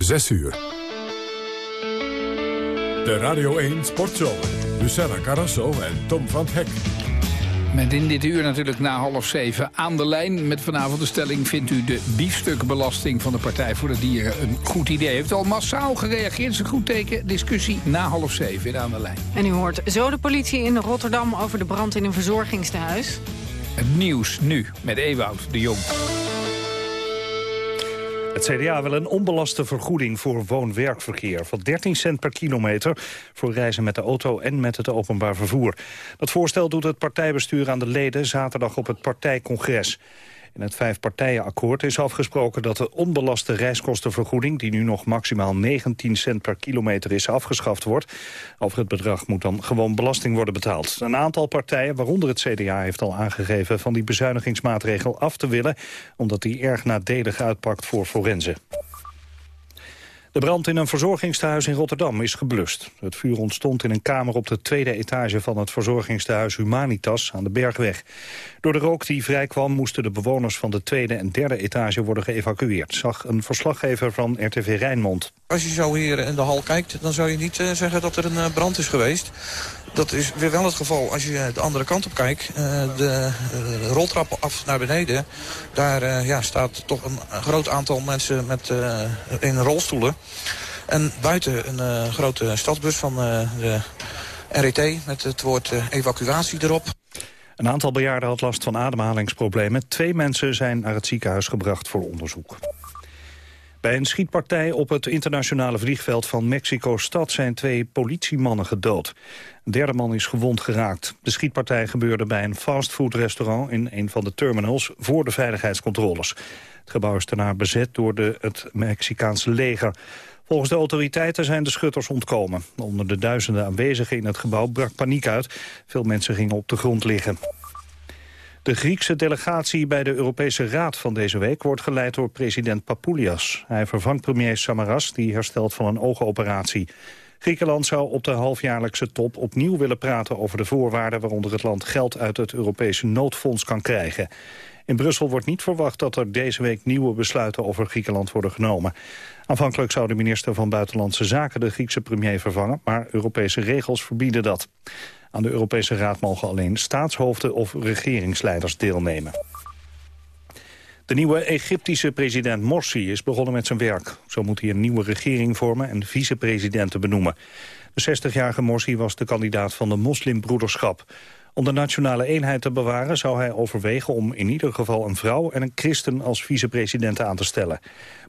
6 uur. De Radio 1 Sportshow. Luciana Carrasso en Tom van Hek. Met in dit uur natuurlijk na half zeven aan de lijn. Met vanavond de stelling vindt u de biefstukbelasting van de Partij voor de Dieren een goed idee. Heeft al massaal gereageerd, is een goed teken. Discussie na half zeven in aan de lijn. En u hoort zo de politie in Rotterdam over de brand in een verzorgingstehuis. Het nieuws nu met Ewout de Jong. Het CDA wil een onbelaste vergoeding voor woon-werkverkeer... van 13 cent per kilometer voor reizen met de auto en met het openbaar vervoer. Dat voorstel doet het partijbestuur aan de leden zaterdag op het partijcongres. In het vijfpartijenakkoord is afgesproken dat de onbelaste reiskostenvergoeding... die nu nog maximaal 19 cent per kilometer is, afgeschaft wordt. Over het bedrag moet dan gewoon belasting worden betaald. Een aantal partijen, waaronder het CDA, heeft al aangegeven... van die bezuinigingsmaatregel af te willen... omdat die erg nadelig uitpakt voor forensen. De brand in een verzorgingstehuis in Rotterdam is geblust. Het vuur ontstond in een kamer op de tweede etage van het verzorgingstehuis Humanitas aan de Bergweg. Door de rook die vrijkwam moesten de bewoners van de tweede en derde etage worden geëvacueerd, zag een verslaggever van RTV Rijnmond. Als je zo hier in de hal kijkt, dan zou je niet uh, zeggen dat er een uh, brand is geweest. Dat is weer wel het geval als je de andere kant op kijkt. Uh, de roltrappen af naar beneden. Daar ja, staat toch een groot aantal mensen met, in rolstoelen. En buiten een grote stadsbus van de RET met het woord evacuatie erop. Een aantal bejaarden had last van ademhalingsproblemen. Twee mensen zijn naar het ziekenhuis gebracht voor onderzoek. Bij een schietpartij op het internationale vliegveld van Mexico-stad zijn twee politiemannen gedood. Een derde man is gewond geraakt. De schietpartij gebeurde bij een fastfoodrestaurant in een van de terminals voor de veiligheidscontroles. Het gebouw is daarna bezet door de, het Mexicaanse leger. Volgens de autoriteiten zijn de schutters ontkomen. Onder de duizenden aanwezigen in het gebouw brak paniek uit. Veel mensen gingen op de grond liggen. De Griekse delegatie bij de Europese Raad van deze week wordt geleid door president Papoulias. Hij vervangt premier Samaras, die herstelt van een oogoperatie. Griekenland zou op de halfjaarlijkse top opnieuw willen praten over de voorwaarden waaronder het land geld uit het Europese noodfonds kan krijgen. In Brussel wordt niet verwacht dat er deze week nieuwe besluiten over Griekenland worden genomen. Aanvankelijk zou de minister van Buitenlandse Zaken de Griekse premier vervangen, maar Europese regels verbieden dat. Aan de Europese Raad mogen alleen staatshoofden of regeringsleiders deelnemen. De nieuwe Egyptische president Morsi is begonnen met zijn werk. Zo moet hij een nieuwe regering vormen en vicepresidenten benoemen. De 60-jarige Morsi was de kandidaat van de moslimbroederschap. Om de nationale eenheid te bewaren zou hij overwegen om in ieder geval een vrouw en een christen als vicepresident aan te stellen.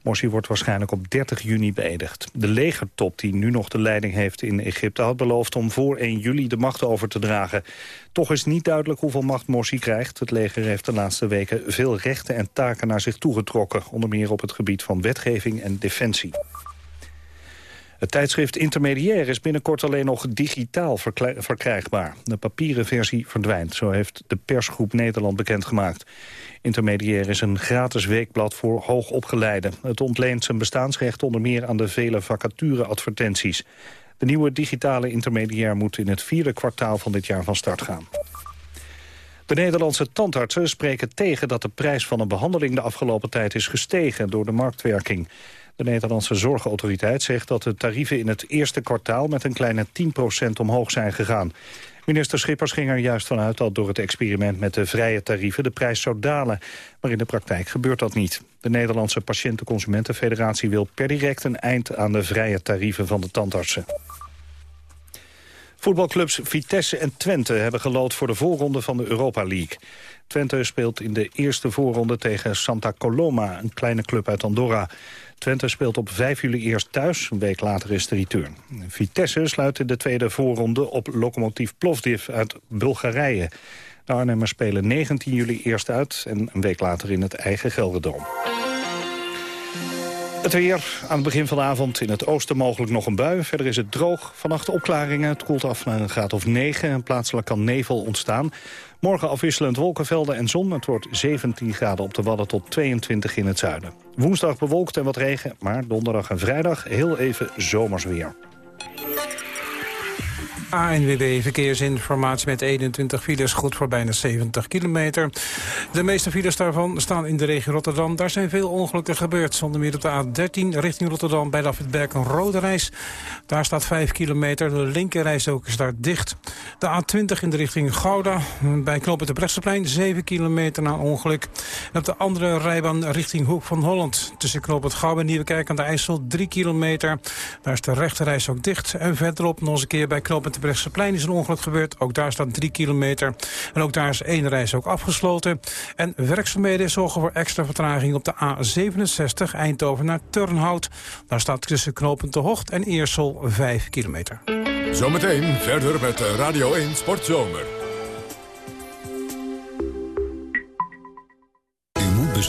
Morsi wordt waarschijnlijk op 30 juni beëdigd. De legertop die nu nog de leiding heeft in Egypte had beloofd om voor 1 juli de macht over te dragen. Toch is niet duidelijk hoeveel macht Morsi krijgt. Het leger heeft de laatste weken veel rechten en taken naar zich toegetrokken, onder meer op het gebied van wetgeving en defensie. Het tijdschrift Intermediair is binnenkort alleen nog digitaal verkrijgbaar. De papieren versie verdwijnt, zo heeft de persgroep Nederland bekendgemaakt. Intermediair is een gratis weekblad voor hoogopgeleiden. Het ontleent zijn bestaansrecht onder meer aan de vele vacatureadvertenties. De nieuwe digitale intermediair moet in het vierde kwartaal van dit jaar van start gaan. De Nederlandse tandartsen spreken tegen dat de prijs van een behandeling de afgelopen tijd is gestegen door de marktwerking. De Nederlandse Zorgautoriteit zegt dat de tarieven in het eerste kwartaal met een kleine 10% omhoog zijn gegaan. Minister Schippers ging er juist vanuit dat door het experiment met de vrije tarieven de prijs zou dalen. Maar in de praktijk gebeurt dat niet. De Nederlandse Patiëntenconsumentenfederatie wil per direct een eind aan de vrije tarieven van de tandartsen. Voetbalclubs Vitesse en Twente hebben gelood voor de voorronde van de Europa League. Twente speelt in de eerste voorronde tegen Santa Coloma, een kleine club uit Andorra. Twente speelt op 5 juli eerst thuis, een week later is de return. Vitesse sluit in de tweede voorronde op Lokomotiv Plovdiv uit Bulgarije. De Arnhemmers spelen 19 juli eerst uit en een week later in het eigen Gelderdoom. Het weer aan het begin van de avond in het oosten mogelijk nog een bui. Verder is het droog. Vannacht opklaringen. Het koelt af naar een graad of 9. En plaatselijk kan nevel ontstaan. Morgen afwisselend wolkenvelden en zon. Het wordt 17 graden op de Wadden tot 22 in het zuiden. Woensdag bewolkt en wat regen, maar donderdag en vrijdag heel even zomers weer. ANWB Verkeersinformatie met 21 files, goed voor bijna 70 kilometer. De meeste files daarvan staan in de regio Rotterdam. Daar zijn veel ongelukken gebeurd. Zonder meer op de A13 richting Rotterdam bij Lafitberg een rode reis. Daar staat 5 kilometer. De linkerreis ook is daar dicht. De A20 in de richting Gouda. Bij knooppunt de Brechtseplein 7 kilometer na ongeluk. En op de andere rijbaan richting Hoek van Holland. Tussen knooppunt Gouda en Nieuwekerk aan de IJssel 3 kilometer. Daar is de rechterreis ook dicht. En verderop nog eens een keer bij knooppunt de Brechtseplein is een ongeluk gebeurd. Ook daar staat 3 kilometer. En ook daar is één reis ook afgesloten. En werkzaamheden zorgen voor extra vertraging op de A67 Eindhoven naar Turnhout. Daar staat tussen knooppunt De Hocht en Eersel 5 kilometer. Zometeen verder met Radio 1 Sportzomer.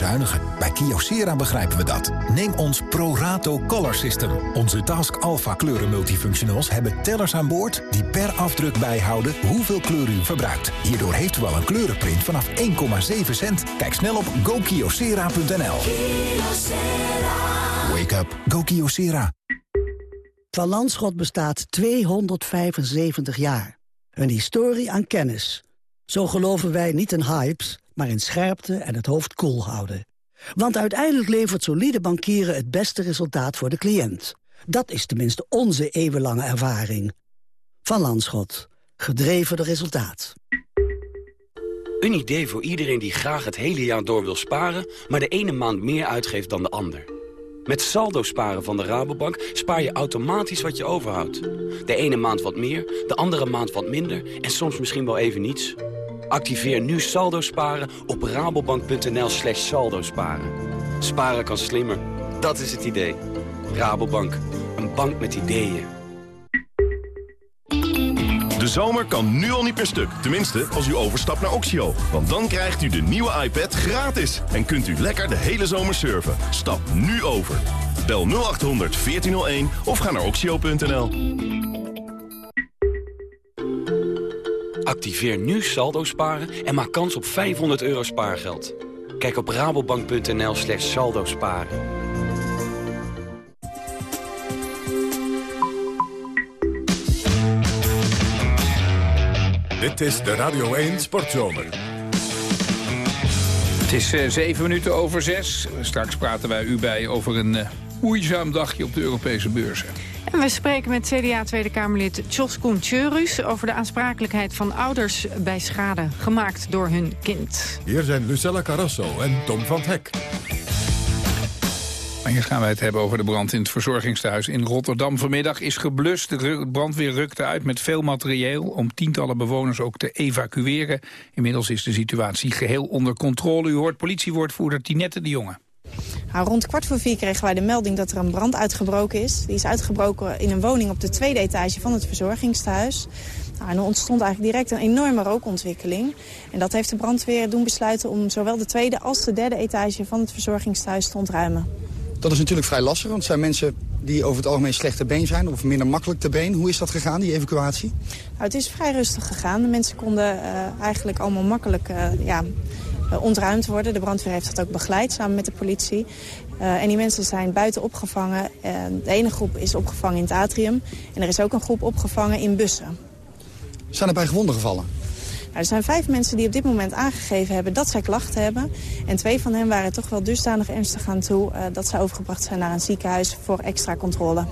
Bezuinigen. Bij Kyocera begrijpen we dat. Neem ons ProRato Color System. Onze Task Alpha kleuren multifunctionals hebben tellers aan boord... die per afdruk bijhouden hoeveel kleur u verbruikt. Hierdoor heeft u al een kleurenprint vanaf 1,7 cent. Kijk snel op gokyocera.nl. Wake up. Go Kyocera. Van Landschot bestaat 275 jaar. Een historie aan kennis. Zo geloven wij niet in hypes maar in scherpte en het hoofd koel houden. Want uiteindelijk levert solide bankieren het beste resultaat voor de cliënt. Dat is tenminste onze eeuwenlange ervaring. Van Landschot. Gedreven door resultaat. Een idee voor iedereen die graag het hele jaar door wil sparen... maar de ene maand meer uitgeeft dan de ander. Met saldo sparen van de Rabobank spaar je automatisch wat je overhoudt. De ene maand wat meer, de andere maand wat minder... en soms misschien wel even niets... Activeer nu saldo sparen op rabobank.nl slash saldo sparen. Sparen kan slimmer, dat is het idee. Rabobank, een bank met ideeën. De zomer kan nu al niet per stuk. Tenminste, als u overstapt naar Oxio. Want dan krijgt u de nieuwe iPad gratis. En kunt u lekker de hele zomer surfen. Stap nu over. Bel 0800 1401 of ga naar oxio.nl. Activeer nu saldo sparen en maak kans op 500 euro spaargeld. Kijk op rabobank.nl slash saldo sparen. Dit is de Radio 1 Sportzomer. Het is uh, zeven minuten over zes. Straks praten wij u bij over een uh, moeizaam dagje op de Europese beurzen. En we spreken met CDA Tweede Kamerlid Tjoskun Tjeurus... over de aansprakelijkheid van ouders bij schade gemaakt door hun kind. Hier zijn Lucella Carrasso en Tom van Hek. Maar hier gaan wij het hebben over de brand in het verzorgingstehuis in Rotterdam. Vanmiddag is geblust. De brandweer rukte uit met veel materieel... om tientallen bewoners ook te evacueren. Inmiddels is de situatie geheel onder controle. U hoort politiewoordvoerder Tinette de Jonge. Nou, rond kwart voor vier kregen wij de melding dat er een brand uitgebroken is. Die is uitgebroken in een woning op de tweede etage van het verzorgingstehuis. Nou, en er ontstond eigenlijk direct een enorme rookontwikkeling. En dat heeft de brandweer doen besluiten om zowel de tweede als de derde etage van het verzorgingstehuis te ontruimen. Dat is natuurlijk vrij lastig, want het zijn mensen die over het algemeen slecht te been zijn... of minder makkelijk te been. Hoe is dat gegaan, die evacuatie? Nou, het is vrij rustig gegaan. De mensen konden uh, eigenlijk allemaal makkelijk uh, ja, ontruimd worden. De brandweer heeft dat ook begeleid samen met de politie. Uh, en die mensen zijn buiten opgevangen. Uh, de ene groep is opgevangen in het atrium. En er is ook een groep opgevangen in bussen. Zijn er bij gewonden gevallen? Nou, er zijn vijf mensen die op dit moment aangegeven hebben dat zij klachten hebben. En twee van hen waren toch wel dusdanig ernstig aan toe... Uh, dat zij overgebracht zijn naar een ziekenhuis voor extra controle.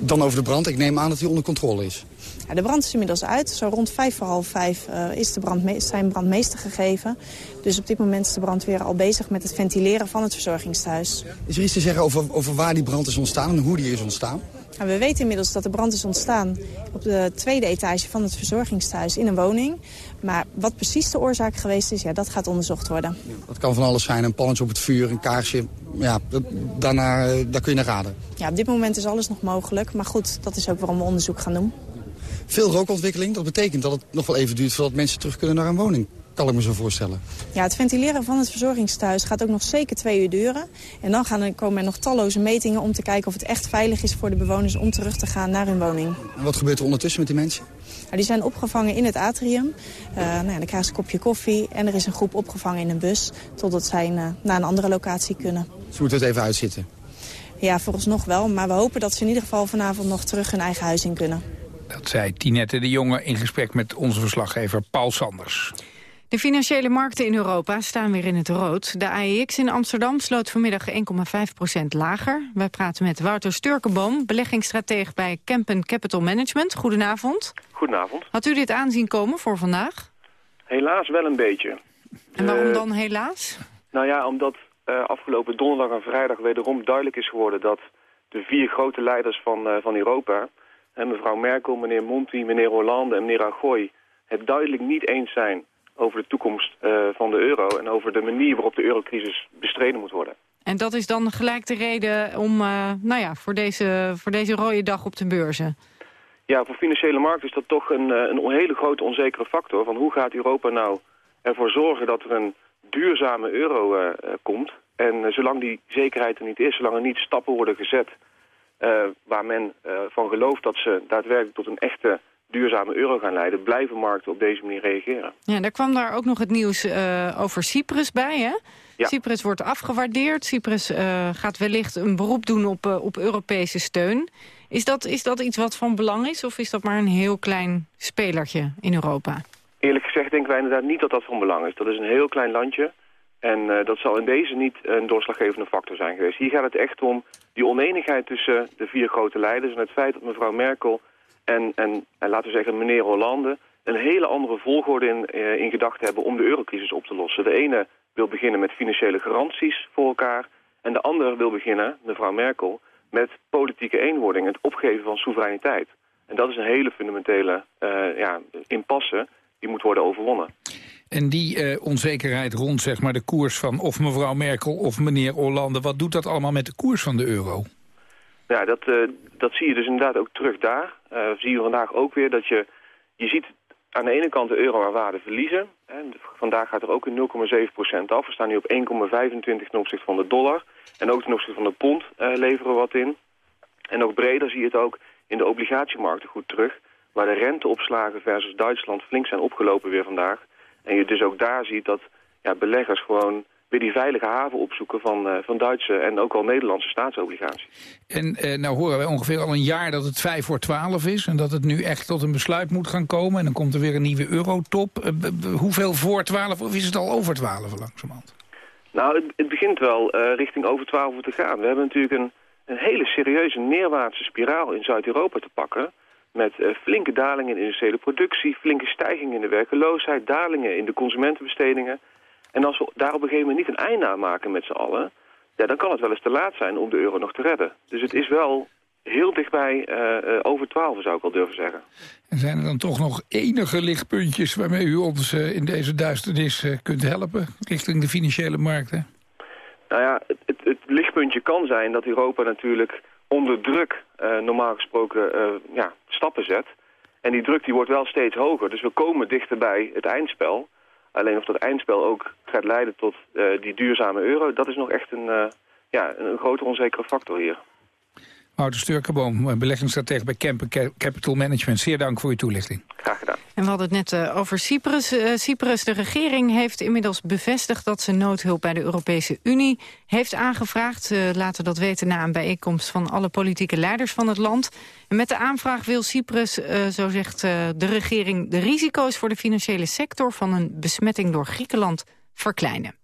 Dan over de brand. Ik neem aan dat die onder controle is. Ja, de brand is inmiddels uit. Zo rond vijf voor half vijf uh, is de brand zijn brandmeester gegeven. Dus op dit moment is de brandweer al bezig met het ventileren van het verzorgingstehuis. Is er iets te zeggen over, over waar die brand is ontstaan en hoe die is ontstaan? Nou, we weten inmiddels dat de brand is ontstaan op de tweede etage van het verzorgingstehuis in een woning. Maar wat precies de oorzaak geweest is, ja, dat gaat onderzocht worden. Dat kan van alles zijn, een pannetje op het vuur, een kaarsje. Ja, daarna, daar kun je naar raden. Ja, op dit moment is alles nog mogelijk. Maar goed, dat is ook waarom we onderzoek gaan doen. Veel rookontwikkeling, dat betekent dat het nog wel even duurt voordat mensen terug kunnen naar een woning kan ik me zo voorstellen. Ja, het ventileren van het verzorgingstehuis gaat ook nog zeker twee uur duren. En dan gaan er, komen er nog talloze metingen om te kijken of het echt veilig is voor de bewoners om terug te gaan naar hun woning. En wat gebeurt er ondertussen met die mensen? Nou, die zijn opgevangen in het atrium. Uh, nou ja, dan krijgen ze een kopje koffie en er is een groep opgevangen in een bus... totdat zij uh, naar een andere locatie kunnen. Ze moeten het even uitzitten? Ja, vooralsnog wel. Maar we hopen dat ze in ieder geval vanavond nog terug hun eigen huis in kunnen. Dat zei Tinette de Jonge in gesprek met onze verslaggever Paul Sanders. De financiële markten in Europa staan weer in het rood. De AEX in Amsterdam sloot vanmiddag 1,5% lager. Wij praten met Wouter Sturkenboom, beleggingsstratege bij Kempen Capital Management. Goedenavond. Goedenavond. Had u dit aanzien komen voor vandaag? Helaas wel een beetje. En waarom dan helaas? Nou ja, omdat uh, afgelopen donderdag en vrijdag wederom duidelijk is geworden... dat de vier grote leiders van, uh, van Europa... mevrouw Merkel, meneer Monti, meneer Hollande en meneer Rajoy... het duidelijk niet eens zijn over de toekomst uh, van de euro... en over de manier waarop de eurocrisis bestreden moet worden. En dat is dan gelijk de reden om, nou ja, voor, deze, voor deze rode dag op de beurzen? Ja, voor financiële markten is dat toch een, een hele grote onzekere factor. Van hoe gaat Europa nou ervoor zorgen dat er een duurzame euro uh, komt. En zolang die zekerheid er niet is, zolang er niet stappen worden gezet... Uh, waar men van gelooft dat ze daadwerkelijk tot een echte duurzame euro gaan leiden... blijven markten op deze manier reageren. Ja, daar kwam daar ook nog het nieuws over Cyprus bij, hè? Ja. Cyprus wordt afgewaardeerd. Cyprus gaat wellicht een beroep doen op, op Europese steun. Is dat, is dat iets wat van belang is of is dat maar een heel klein spelertje in Europa? Eerlijk gezegd denken wij inderdaad niet dat dat van belang is. Dat is een heel klein landje. En uh, dat zal in deze niet een doorslaggevende factor zijn geweest. Hier gaat het echt om die oneenigheid tussen de vier grote leiders... en het feit dat mevrouw Merkel en, en, en laten we zeggen meneer Hollande... een hele andere volgorde in, uh, in gedachten hebben om de eurocrisis op te lossen. De ene wil beginnen met financiële garanties voor elkaar... en de andere wil beginnen, mevrouw Merkel, met politieke eenwording... het opgeven van soevereiniteit. En dat is een hele fundamentele uh, ja, impasse die moet worden overwonnen. En die uh, onzekerheid rond zeg maar, de koers van of mevrouw Merkel of meneer Hollande... wat doet dat allemaal met de koers van de euro? Ja, dat, uh, dat zie je dus inderdaad ook terug daar. Uh, zie je vandaag ook weer dat je... Je ziet aan de ene kant de euro aan waarde verliezen. Hè. Vandaag gaat er ook een 0,7% af. We staan nu op 1,25 ten opzichte van de dollar. En ook ten opzichte van de pond leveren we wat in. En nog breder zie je het ook in de obligatiemarkten goed terug waar de renteopslagen versus Duitsland flink zijn opgelopen weer vandaag. En je dus ook daar ziet dat ja, beleggers gewoon weer die veilige haven opzoeken van, uh, van Duitse en ook al Nederlandse staatsobligaties. En uh, nou horen wij ongeveer al een jaar dat het 5 voor 12 is en dat het nu echt tot een besluit moet gaan komen. En dan komt er weer een nieuwe eurotop. Uh, hoeveel voor 12 of is het al over 12 langzamerhand? Nou, het, het begint wel richting over 12 te gaan. We hebben natuurlijk een, een hele serieuze neerwaartse spiraal in Zuid-Europa te pakken met uh, flinke dalingen in de industriële productie, flinke stijgingen in de werkeloosheid, dalingen in de consumentenbestedingen. En als we daar op een gegeven moment niet een einde aan maken met z'n allen, ja, dan kan het wel eens te laat zijn om de euro nog te redden. Dus het is wel heel dichtbij uh, uh, over 12 zou ik wel durven zeggen. En zijn er dan toch nog enige lichtpuntjes waarmee u ons in deze duisternis kunt helpen richting de financiële markten? Nou ja, het, het, het lichtpuntje kan zijn dat Europa natuurlijk onder druk uh, normaal gesproken uh, ja, stappen zet. En die druk die wordt wel steeds hoger. Dus we komen dichter bij het eindspel. Alleen of dat eindspel ook gaat leiden tot uh, die duurzame euro... dat is nog echt een, ja, een grote onzekere factor hier. Wouter Sturkenboom, beleggingsstratege bij Campen Capital Management. Zeer dank voor uw toelichting. Graag gedaan. En we hadden het net uh, over Cyprus. Uh, Cyprus, de regering heeft inmiddels bevestigd dat ze noodhulp bij de Europese Unie heeft aangevraagd. Ze uh, laten dat weten na een bijeenkomst van alle politieke leiders van het land. En met de aanvraag wil Cyprus, zo zegt de regering, de risico's voor de financiële sector van een besmetting door Griekenland verkleinen.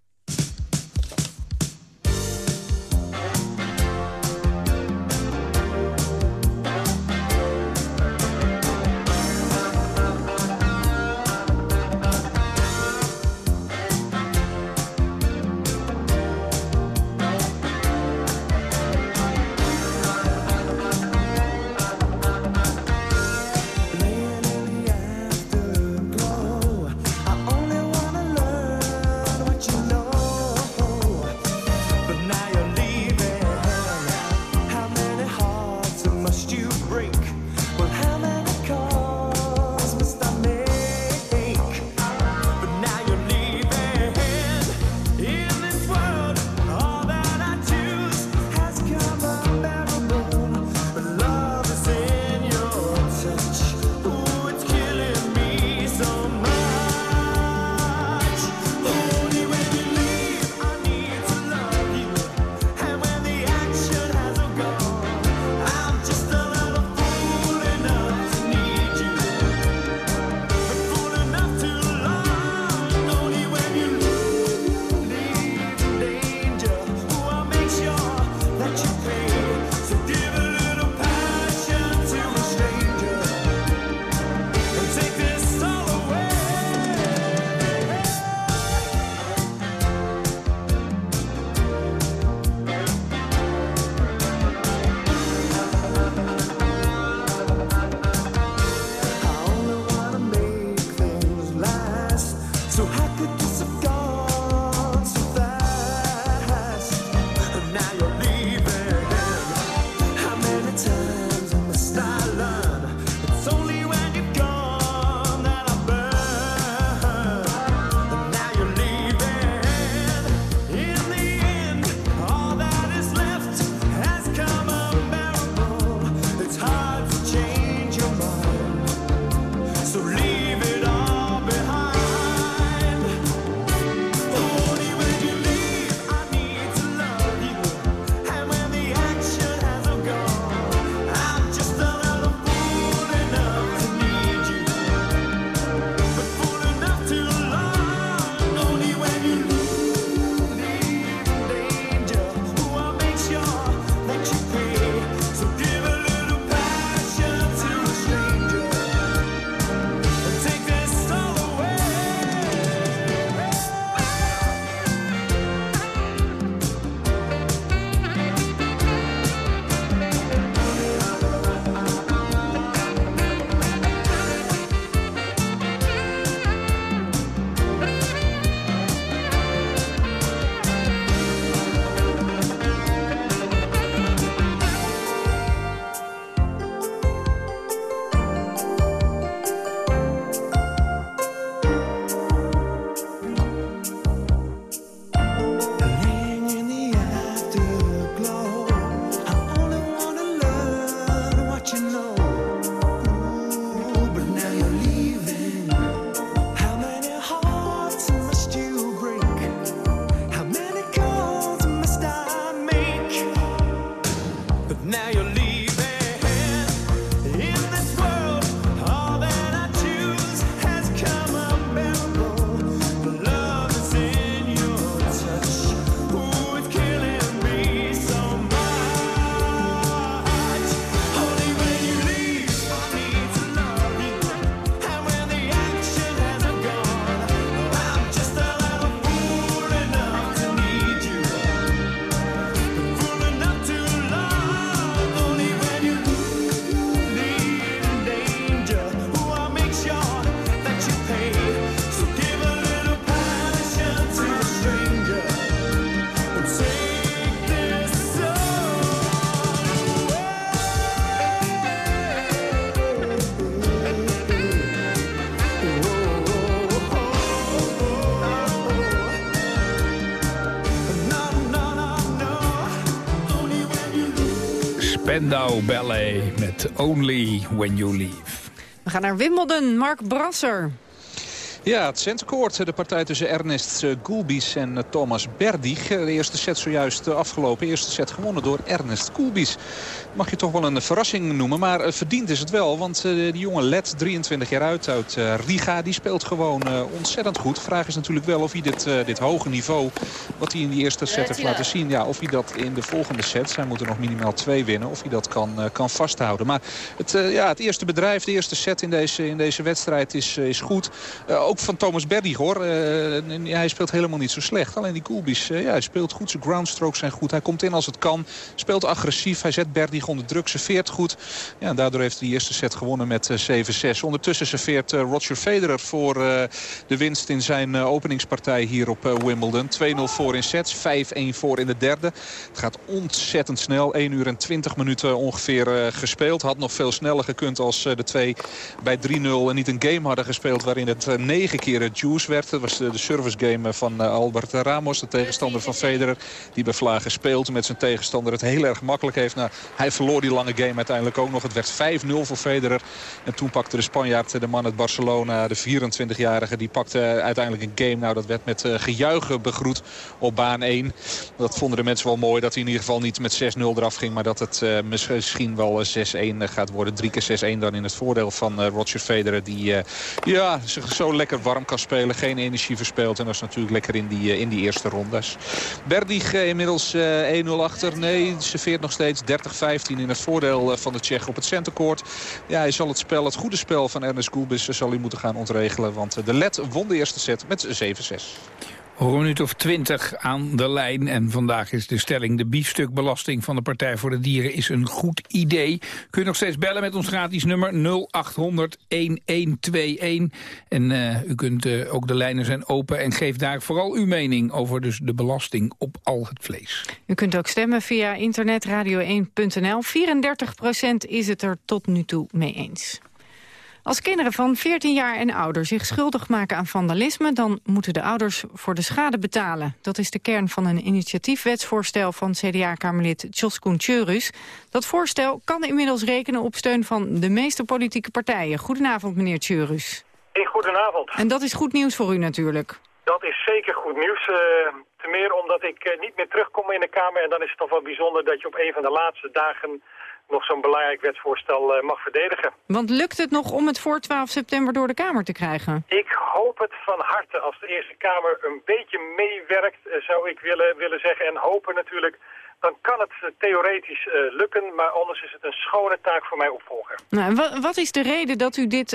Spandau Ballet met Only When You Leave. We gaan naar Wimbledon, Mark Brasser. Ja, het centercourt. De partij tussen Ernest eh, Gulbis en eh, Thomas Berdig. De eerste set zojuist eh, afgelopen. Eerste set gewonnen door Ernest Gulbis. Mag je toch wel een verrassing noemen. Maar verdiend is het wel. Want die jonge Let, 23 jaar uit uit Riga, die speelt gewoon ontzettend goed. De vraag is natuurlijk wel of hij dit, dit hoge niveau... wat hij in die eerste set heeft laten zien... Ja, of hij dat in de volgende set, zij moeten nog minimaal twee winnen... of hij dat kan, kan vasthouden. Maar het, ja, het eerste bedrijf, de eerste set in deze, in deze wedstrijd is, is goed ook van Thomas Berdig hoor. Hij speelt helemaal niet zo slecht. Alleen die Koelbies, ja, hij speelt goed. Zijn groundstrokes zijn goed. Hij komt in als het kan. Speelt agressief. Hij zet Onder druk. Serveert goed. Ja, daardoor heeft hij de eerste set gewonnen met 7-6. Ondertussen serveert Roger Federer voor de winst in zijn openingspartij hier op Wimbledon. 2-0 voor in sets. 5-1 voor in de derde. Het gaat ontzettend snel. 1 uur en 20 minuten ongeveer gespeeld. Had nog veel sneller gekund als de twee bij 3-0 en niet een game hadden gespeeld waarin het 9 negen keer juice werd. Dat was de, service game van Albert Ramos, de tegenstander van Federer. Die bij Vlagen speelt met zijn tegenstander het heel erg makkelijk heeft. Nou, hij verloor die lange game uiteindelijk ook nog. Het werd 5-0 voor Federer. En toen pakte de Spanjaard, de man uit Barcelona, de 24-jarige... die pakte uiteindelijk een game. Nou, dat werd met uh, gejuichen begroet op baan 1. Dat vonden de mensen wel mooi. Dat hij in ieder geval niet met 6-0 eraf ging. Maar dat het uh, misschien wel 6-1 gaat worden. Drie keer 6-1 dan in het voordeel van Roger Federer. Die ja, zich zo lekker warm kan spelen. Geen energie verspeelt. En dat is natuurlijk lekker in die, eh, in die eerste rondes. Berdig eh, inmiddels 1-0 eh, achter. Nee, serveert nog steeds 30-15 in het voordeel van de Tsjech op het centercourt. Ja, hij zal het spel, het goede spel van Ernest Gulbis zal hij moeten gaan ontregelen. Want de LED won de eerste set met 7-6. Een minuut of twintig aan de lijn. En vandaag is de stelling... de biefstukbelasting van de Partij voor de Dieren is een goed idee. Kun je nog steeds bellen met ons gratis nummer 0800-1121. En uh, u kunt uh, ook de lijnen zijn open en geef daar vooral uw mening... over dus de belasting op al het vlees. U kunt ook stemmen via internet radio1.nl. 34% is het er tot nu toe mee eens. Als kinderen van 14 jaar en ouder zich schuldig maken aan vandalisme... dan moeten de ouders voor de schade betalen. Dat is de kern van een initiatiefwetsvoorstel van CDA-kamerlid Tjoskun Tjurus. Dat voorstel kan inmiddels rekenen op steun van de meeste politieke partijen. Goedenavond, meneer Tjurus. Hey, goedenavond. En dat is goed nieuws voor u natuurlijk. Dat is zeker goed nieuws. Uh, te meer omdat ik uh, niet meer terugkom in de Kamer. En dan is het toch wel bijzonder dat je op een van de laatste dagen nog zo'n belangrijk wetsvoorstel uh, mag verdedigen. Want lukt het nog om het voor 12 september door de Kamer te krijgen? Ik hoop het van harte. Als de Eerste Kamer een beetje meewerkt, uh, zou ik willen, willen zeggen. En hopen natuurlijk, dan kan het uh, theoretisch lukken. Maar anders is het een schone taak voor mij opvolger. Nou, wat is de reden dat u dit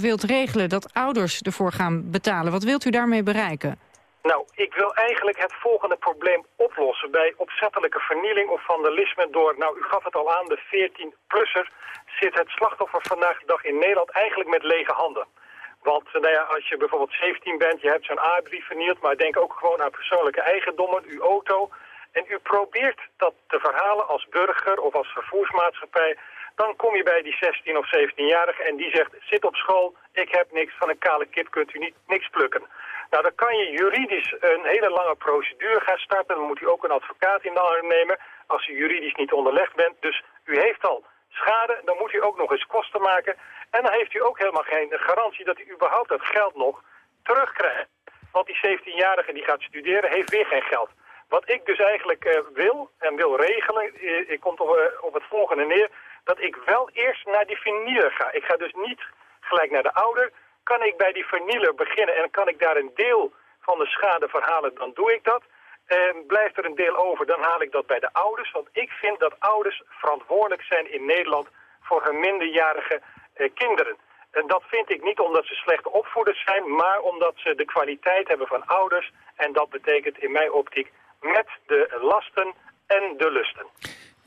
wilt regelen, dat ouders ervoor gaan betalen? Wat wilt u daarmee bereiken? Nou, ik wil eigenlijk het volgende probleem oplossen. Bij opzettelijke vernieling of vandalisme door, nou u gaf het al aan, de 14-plusser... zit het slachtoffer vandaag de dag in Nederland eigenlijk met lege handen. Want nou ja, als je bijvoorbeeld 17 bent, je hebt zo'n A-brief vernield... maar denk ook gewoon aan persoonlijke eigendommen, uw auto... en u probeert dat te verhalen als burger of als vervoersmaatschappij... dan kom je bij die 16 of 17-jarige en die zegt... zit op school, ik heb niks, van een kale kip kunt u niet, niks plukken... Nou, dan kan je juridisch een hele lange procedure gaan starten. Dan moet u ook een advocaat in de arm nemen als u juridisch niet onderlegd bent. Dus u heeft al schade, dan moet u ook nog eens kosten maken. En dan heeft u ook helemaal geen garantie dat u überhaupt dat geld nog terugkrijgt. Want die 17-jarige die gaat studeren heeft weer geen geld. Wat ik dus eigenlijk uh, wil en wil regelen, uh, ik kom op, uh, op het volgende neer, dat ik wel eerst naar die vernieler ga. Ik ga dus niet gelijk naar de ouder. Kan ik bij die vernieler beginnen en kan ik daar een deel van de schade verhalen, dan doe ik dat. En blijft er een deel over, dan haal ik dat bij de ouders. Want ik vind dat ouders verantwoordelijk zijn in Nederland voor hun minderjarige kinderen. En dat vind ik niet omdat ze slechte opvoeders zijn, maar omdat ze de kwaliteit hebben van ouders. En dat betekent in mijn optiek met de lasten en de lusten.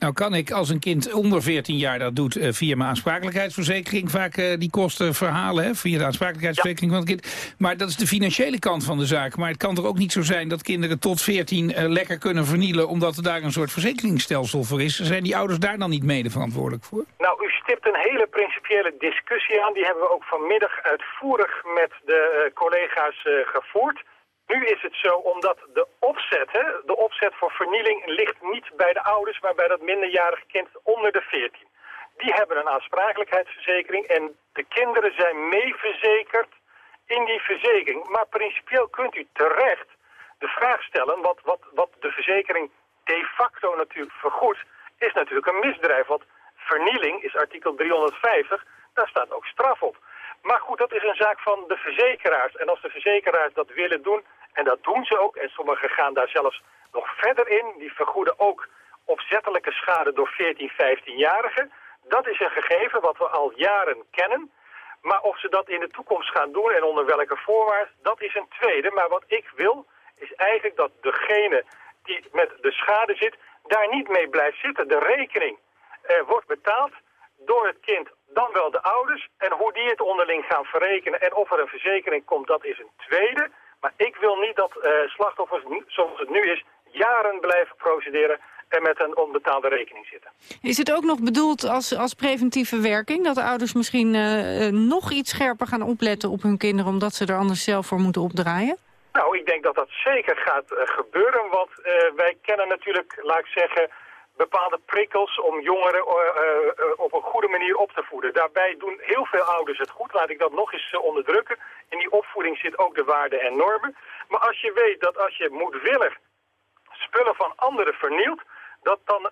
Nou kan ik als een kind onder 14 jaar dat doet uh, via mijn aansprakelijkheidsverzekering vaak uh, die kosten verhalen, hè, via de aansprakelijkheidsverzekering van het kind. Maar dat is de financiële kant van de zaak. Maar het kan toch ook niet zo zijn dat kinderen tot 14 uh, lekker kunnen vernielen omdat er daar een soort verzekeringsstelsel voor is. Zijn die ouders daar dan niet mede verantwoordelijk voor? Nou, u stipt een hele principiële discussie aan. Die hebben we ook vanmiddag uitvoerig met de collega's gevoerd. Nu is het zo omdat de opzet, hè, de opzet voor vernieling ligt niet bij de ouders, maar bij dat minderjarige kind onder de 14. Die hebben een aansprakelijkheidsverzekering en de kinderen zijn meeverzekerd in die verzekering. Maar principieel kunt u terecht de vraag stellen, wat, wat, wat de verzekering de facto natuurlijk vergoedt, is natuurlijk een misdrijf. Want vernieling is artikel 350, daar staat ook straf op. Maar goed, dat is een zaak van de verzekeraars. En als de verzekeraars dat willen doen, en dat doen ze ook. En sommigen gaan daar zelfs nog verder in. Die vergoeden ook opzettelijke schade door 14, 15-jarigen. Dat is een gegeven wat we al jaren kennen. Maar of ze dat in de toekomst gaan doen en onder welke voorwaarden, dat is een tweede. Maar wat ik wil, is eigenlijk dat degene die met de schade zit, daar niet mee blijft zitten. De rekening eh, wordt betaald door het kind, dan wel de ouders. En hoe die het onderling gaan verrekenen en of er een verzekering komt, dat is een tweede. Maar ik wil niet dat uh, slachtoffers, zoals het nu is, jaren blijven procederen en met een onbetaalde rekening zitten. Is het ook nog bedoeld als, als preventieve werking? Dat de ouders misschien uh, nog iets scherper gaan opletten op hun kinderen... omdat ze er anders zelf voor moeten opdraaien? Nou, ik denk dat dat zeker gaat uh, gebeuren. Want wij kennen natuurlijk, laat ik zeggen bepaalde prikkels om jongeren uh, uh, op een goede manier op te voeden. Daarbij doen heel veel ouders het goed. Laat ik dat nog eens uh, onderdrukken. In die opvoeding zit ook de waarden en normen. Maar als je weet dat als je moedwillig spullen van anderen vernielt... dat dan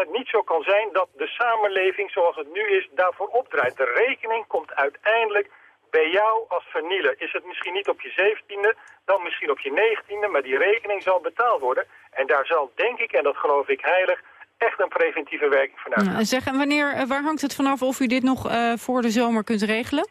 het niet zo kan zijn dat de samenleving zoals het nu is daarvoor opdraait. De rekening komt uiteindelijk bij jou als vernieler. Is het misschien niet op je zeventiende, dan misschien op je negentiende... maar die rekening zal betaald worden. En daar zal, denk ik, en dat geloof ik heilig echt een preventieve werking vanuit. Ja, zeg, en wanneer, eh, waar hangt het vanaf of u dit nog uh, voor de zomer kunt regelen?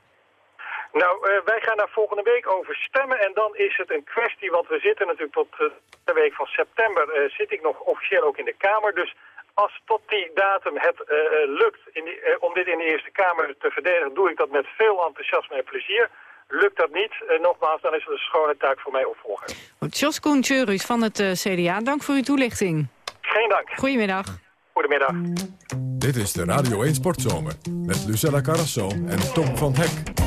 Nou, uh, wij gaan daar volgende week over stemmen en dan is het een kwestie, want we zitten natuurlijk tot uh, de week van september, zit ik nog officieel ook in de Kamer. Dus als tot die datum het lukt in die, om dit in de Eerste Kamer te verdedigen, doe ik dat met veel enthousiasme en plezier. Lukt dat niet, nogmaals, dan is het een schone taak voor mij opvolger. Jos Koen van het CDA, dank voor uw toelichting. Geen dank. Goedemiddag. Goedemiddag. Dit is de Radio 1 Sportzomer met Lucella Carrasso en Tom van Hek.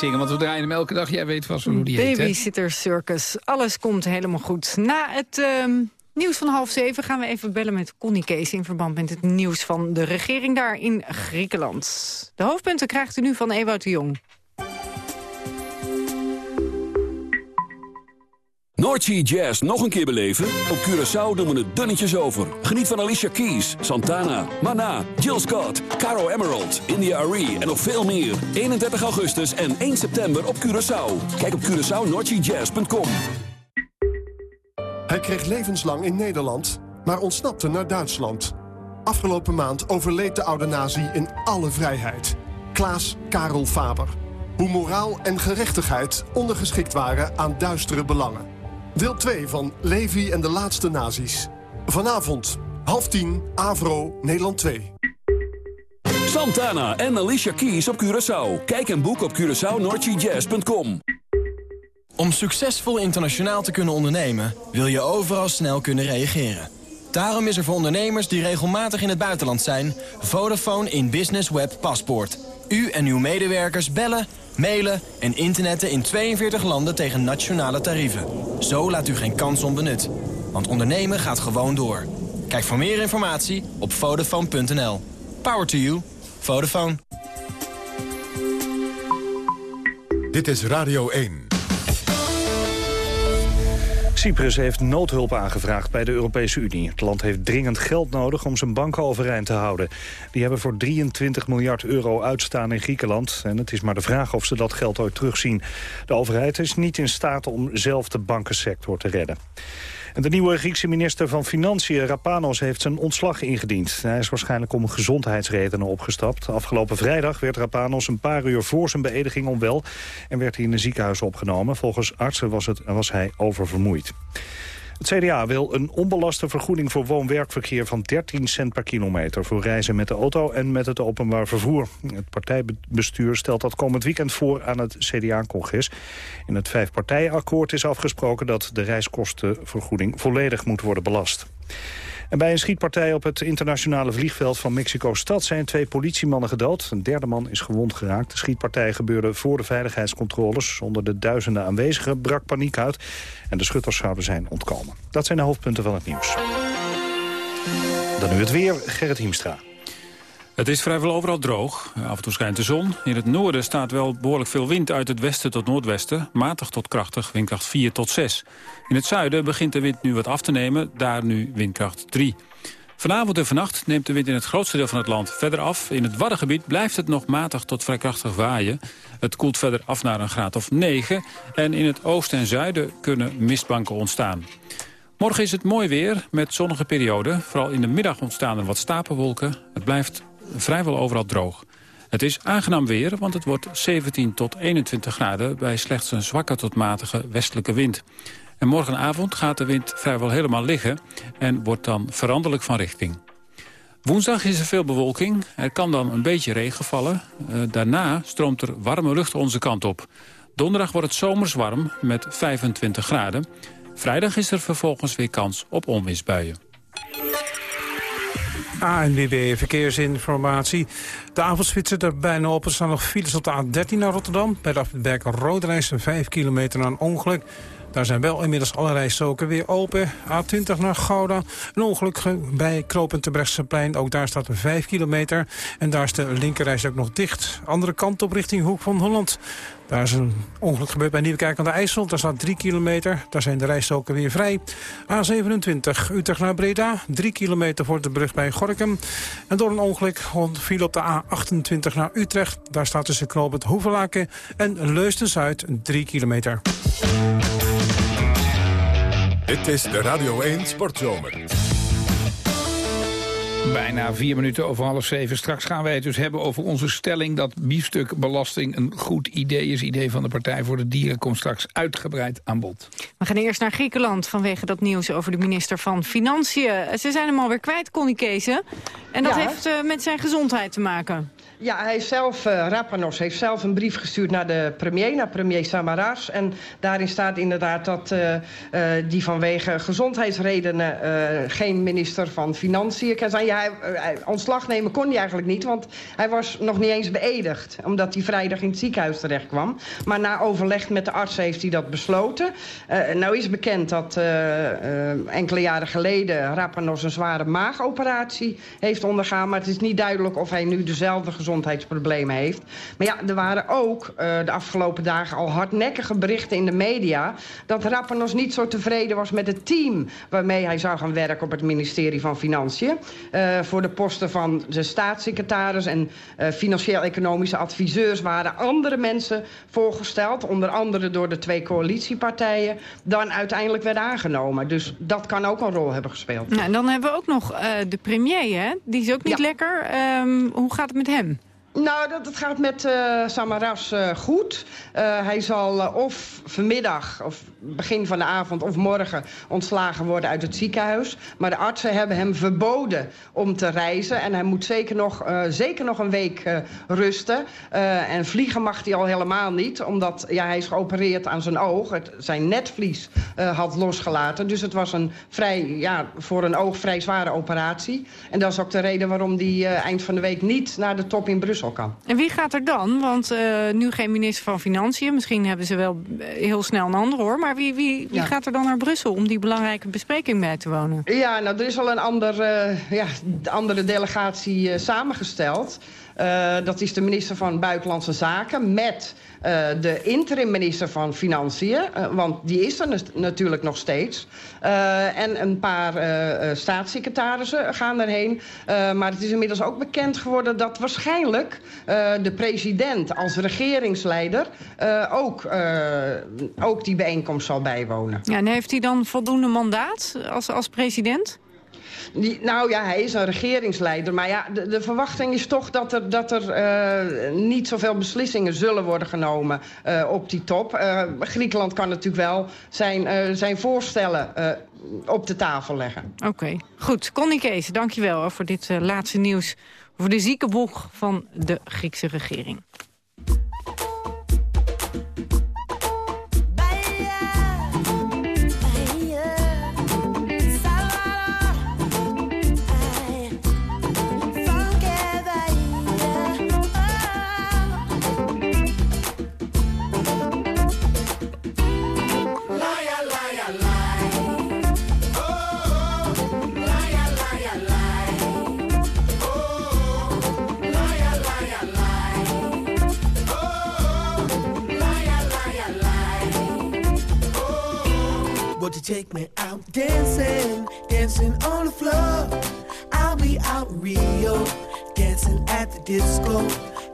meezingen, want we draaien hem elke dag. Jij weet vast hoe die heet? Babysitter Circus. Alles komt helemaal goed. Na het ehm, nieuws van half zeven gaan we even bellen met Connie Kees... in verband met het nieuws van de regering daar in Griekenland. De hoofdpunten krijgt u nu van Ewout de Jong. Noordsea Jazz nog een keer beleven? Op Curaçao doen we het dunnetjes over. Geniet van Alicia Keys, Santana, Mana, Jill Scott, Caro Emerald, India Arie en nog veel meer. 31 augustus en 1 september op Curaçao. Kijk op CuraçaoNoordseaJazz.com. Hij kreeg levenslang in Nederland, maar ontsnapte naar Duitsland. Afgelopen maand overleed de oude nazi in alle vrijheid. Klaas Karel Faber. Hoe moraal en gerechtigheid ondergeschikt waren aan duistere belangen. Deel 2 van Levi en de laatste nazi's. Vanavond, half tien, Avro, Nederland 2. Santana en Alicia Keys op Curaçao. Kijk en boek op CuraçaoNoordseaJazz.com. Om succesvol internationaal te kunnen ondernemen... wil je overal snel kunnen reageren. Daarom is er voor ondernemers die regelmatig in het buitenland zijn... Vodafone in Business Web Paspoort. U en uw medewerkers bellen, mailen en internetten in 42 landen tegen nationale tarieven. Zo laat u geen kans onbenut. Want ondernemen gaat gewoon door. Kijk voor meer informatie op Vodafone.nl. Power to you. Vodafone. Dit is Radio 1. Cyprus heeft noodhulp aangevraagd bij de Europese Unie. Het land heeft dringend geld nodig om zijn banken overeind te houden. Die hebben voor 23 miljard euro uitstaan in Griekenland. En het is maar de vraag of ze dat geld ooit terugzien. De overheid is niet in staat om zelf de bankensector te redden. De nieuwe Griekse minister van Financiën, Rapanos, heeft zijn ontslag ingediend. Hij is waarschijnlijk om gezondheidsredenen opgestapt. Afgelopen vrijdag werd Rapanos een paar uur voor zijn beëdiging onwel... en werd hij in een ziekenhuis opgenomen. Volgens artsen was, het, was hij oververmoeid. Het CDA wil een onbelaste vergoeding voor woon-werkverkeer van 13 cent per kilometer voor reizen met de auto en met het openbaar vervoer. Het partijbestuur stelt dat komend weekend voor aan het CDA-congres. In het vijfpartijenakkoord is afgesproken dat de reiskostenvergoeding volledig moet worden belast. En bij een schietpartij op het internationale vliegveld van Mexico-stad... zijn twee politiemannen gedood. Een derde man is gewond geraakt. De schietpartij gebeurde voor de veiligheidscontroles. Onder de duizenden aanwezigen brak paniek uit... en de schutters zouden zijn ontkomen. Dat zijn de hoofdpunten van het nieuws. Dan nu het weer, Gerrit Hiemstra. Het is vrijwel overal droog. Af en toe schijnt de zon. In het noorden staat wel behoorlijk veel wind uit het westen tot noordwesten. Matig tot krachtig, windkracht 4 tot 6. In het zuiden begint de wind nu wat af te nemen. Daar nu windkracht 3. Vanavond en vannacht neemt de wind in het grootste deel van het land verder af. In het Waddengebied blijft het nog matig tot vrij krachtig waaien. Het koelt verder af naar een graad of 9. En in het oosten en zuiden kunnen mistbanken ontstaan. Morgen is het mooi weer met zonnige perioden. Vooral in de middag ontstaan er wat stapelwolken. Het blijft vrijwel overal droog. Het is aangenaam weer, want het wordt 17 tot 21 graden... bij slechts een zwakke tot matige westelijke wind. En morgenavond gaat de wind vrijwel helemaal liggen... en wordt dan veranderlijk van richting. Woensdag is er veel bewolking. Er kan dan een beetje regen vallen. Uh, daarna stroomt er warme lucht onze kant op. Donderdag wordt het zomers warm met 25 graden. Vrijdag is er vervolgens weer kans op onweersbuien. ANWB Verkeersinformatie. De avondspits zit er bijna op. Er staan nog files op de A13 naar Rotterdam. Bij de afwitberg Roodreis 5 kilometer een ongeluk. Daar zijn wel inmiddels alle rijstroken weer open. A20 naar Gouda. Een ongeluk bij Knopend Brechtseplein. Ook daar staat er 5 kilometer. En daar is de linkerreis ook nog dicht. Andere kant op richting Hoek van Holland. Daar is een ongeluk gebeurd bij Nieuwekerk aan de IJssel. Daar staat 3 kilometer. Daar zijn de rijstroken weer vrij. A27 Utrecht naar Breda. 3 kilometer voor de brug bij Gorkum. En door een ongeluk viel op de A28 naar Utrecht. Daar staat tussen knooppunt Hoevelaken en Leusden-Zuid 3 kilometer. Dit is de Radio 1 Sportzomer. Bijna vier minuten over half zeven. Straks gaan wij het dus hebben over onze stelling... dat biefstukbelasting een goed idee is. Idee van de Partij voor de Dieren komt straks uitgebreid aan bod. We gaan eerst naar Griekenland vanwege dat nieuws over de minister van Financiën. Ze zijn hem alweer kwijt, Connie Kezen. En dat Ja. heeft eh, met zijn gezondheid te maken. Ja, hij zelf, eh Rapanos heeft zelf een brief gestuurd naar de premier, naar premier Samaras. En daarin staat inderdaad dat eh, eh, die vanwege gezondheidsredenen geen minister van Financiën kan zijn. Ja, hij, ontslag nemen kon hij eigenlijk niet, want hij was nog niet eens beëdigd. Omdat hij vrijdag in het ziekenhuis terecht kwam. Maar na overleg met de arts heeft hij dat besloten. Nou is bekend dat enkele jaren geleden Rapanos een zware maagoperatie heeft ondergaan. Maar het is niet duidelijk of hij nu dezelfde gezondheidsproblemen heeft. Maar ja, er waren ook eh, de afgelopen dagen al hardnekkige berichten in de media... dat Rapanos niet zo tevreden was met het team waarmee hij zou gaan werken op het ministerie van Financiën. Eh, voor de posten van de staatssecretaris en eh, financieel-economische adviseurs waren andere mensen voorgesteld, onder andere door de twee coalitiepartijen, dan uiteindelijk werden aangenomen. Dus dat kan ook een rol hebben gespeeld. Nou, en dan hebben we ook nog de premier, hè? Die is ook niet lekker. Ehm, hoe gaat het met hem? Nou, dat, gaat met eh, Samaras eh, goed. Eh, hij zal of vanmiddag, of begin van de avond of morgen ontslagen worden uit het ziekenhuis. Maar de artsen hebben hem verboden om te reizen. En hij moet zeker nog, zeker nog een week rusten. En vliegen mag hij al helemaal niet, omdat ja, hij is geopereerd aan zijn oog. Het, zijn netvlies had losgelaten. Dus het was een vrij, ja, voor een oog vrij zware operatie. En dat is ook de reden waarom hij eind van de week niet naar de top in Brussel kan. En wie gaat er dan? Want eh, nu geen minister van Financiën. Misschien hebben ze wel eh, heel snel een andere hoor. Maar wie, wie, wie Ja. gaat er dan naar Brussel om die belangrijke bespreking bij te wonen? Ja, nou, er is al een ander, eh, ja, de andere delegatie samengesteld. Eh, dat is de minister van Buitenlandse Zaken met eh, de interim-minister van Financiën. eh, want die is er nat- natuurlijk nog steeds. En een paar staatssecretarissen gaan erheen. Maar het is inmiddels ook bekend geworden dat waarschijnlijk de president als regeringsleider ook, ook die bijeenkomst zal bijwonen. Ja, en heeft hij dan voldoende mandaat als, als president? Nou ja, hij is een regeringsleider. Maar ja, de, verwachting is toch dat er, dat er eh, niet zoveel beslissingen zullen worden genomen eh, op die top. Eh, Griekenland kan natuurlijk wel zijn, zijn voorstellen op de tafel leggen. Oké, goed. Connie Kees, dankjewel voor dit laatste nieuws... over de ziekenboeg van de Griekse regering. Would you take me out dancing, dancing on the floor? I'll be out in Rio, dancing at the disco.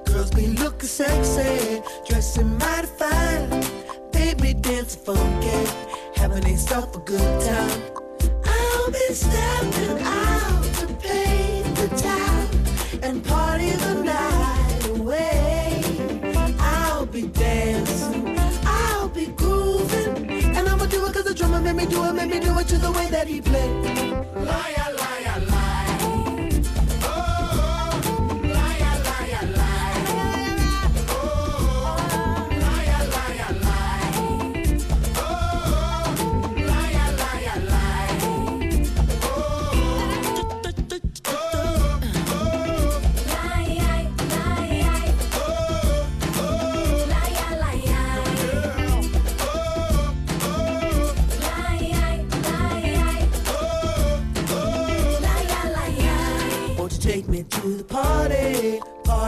Girls be looking sexy, dressing mighty fine. They be dancing funky, having themselves a good time. I'll be stepping out to paint the town me do it, made me do it to the way that he played. Liar, liar, liar.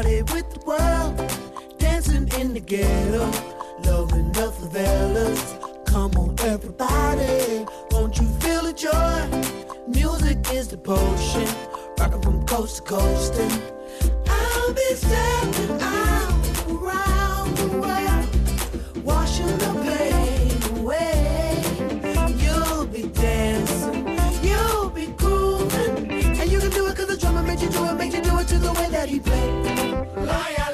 Party, with the world, dancing in the ghetto, loving the favelas. Come on, everybody, won't you feel the joy? Music is the potion, rocking from coast to coast, and I'll be stepping out around the world, washing the pain away. You'll be dancing, you'll be grooving, and you can do it 'cause the drummer made you do it, made you do it to the way that he played. Liar!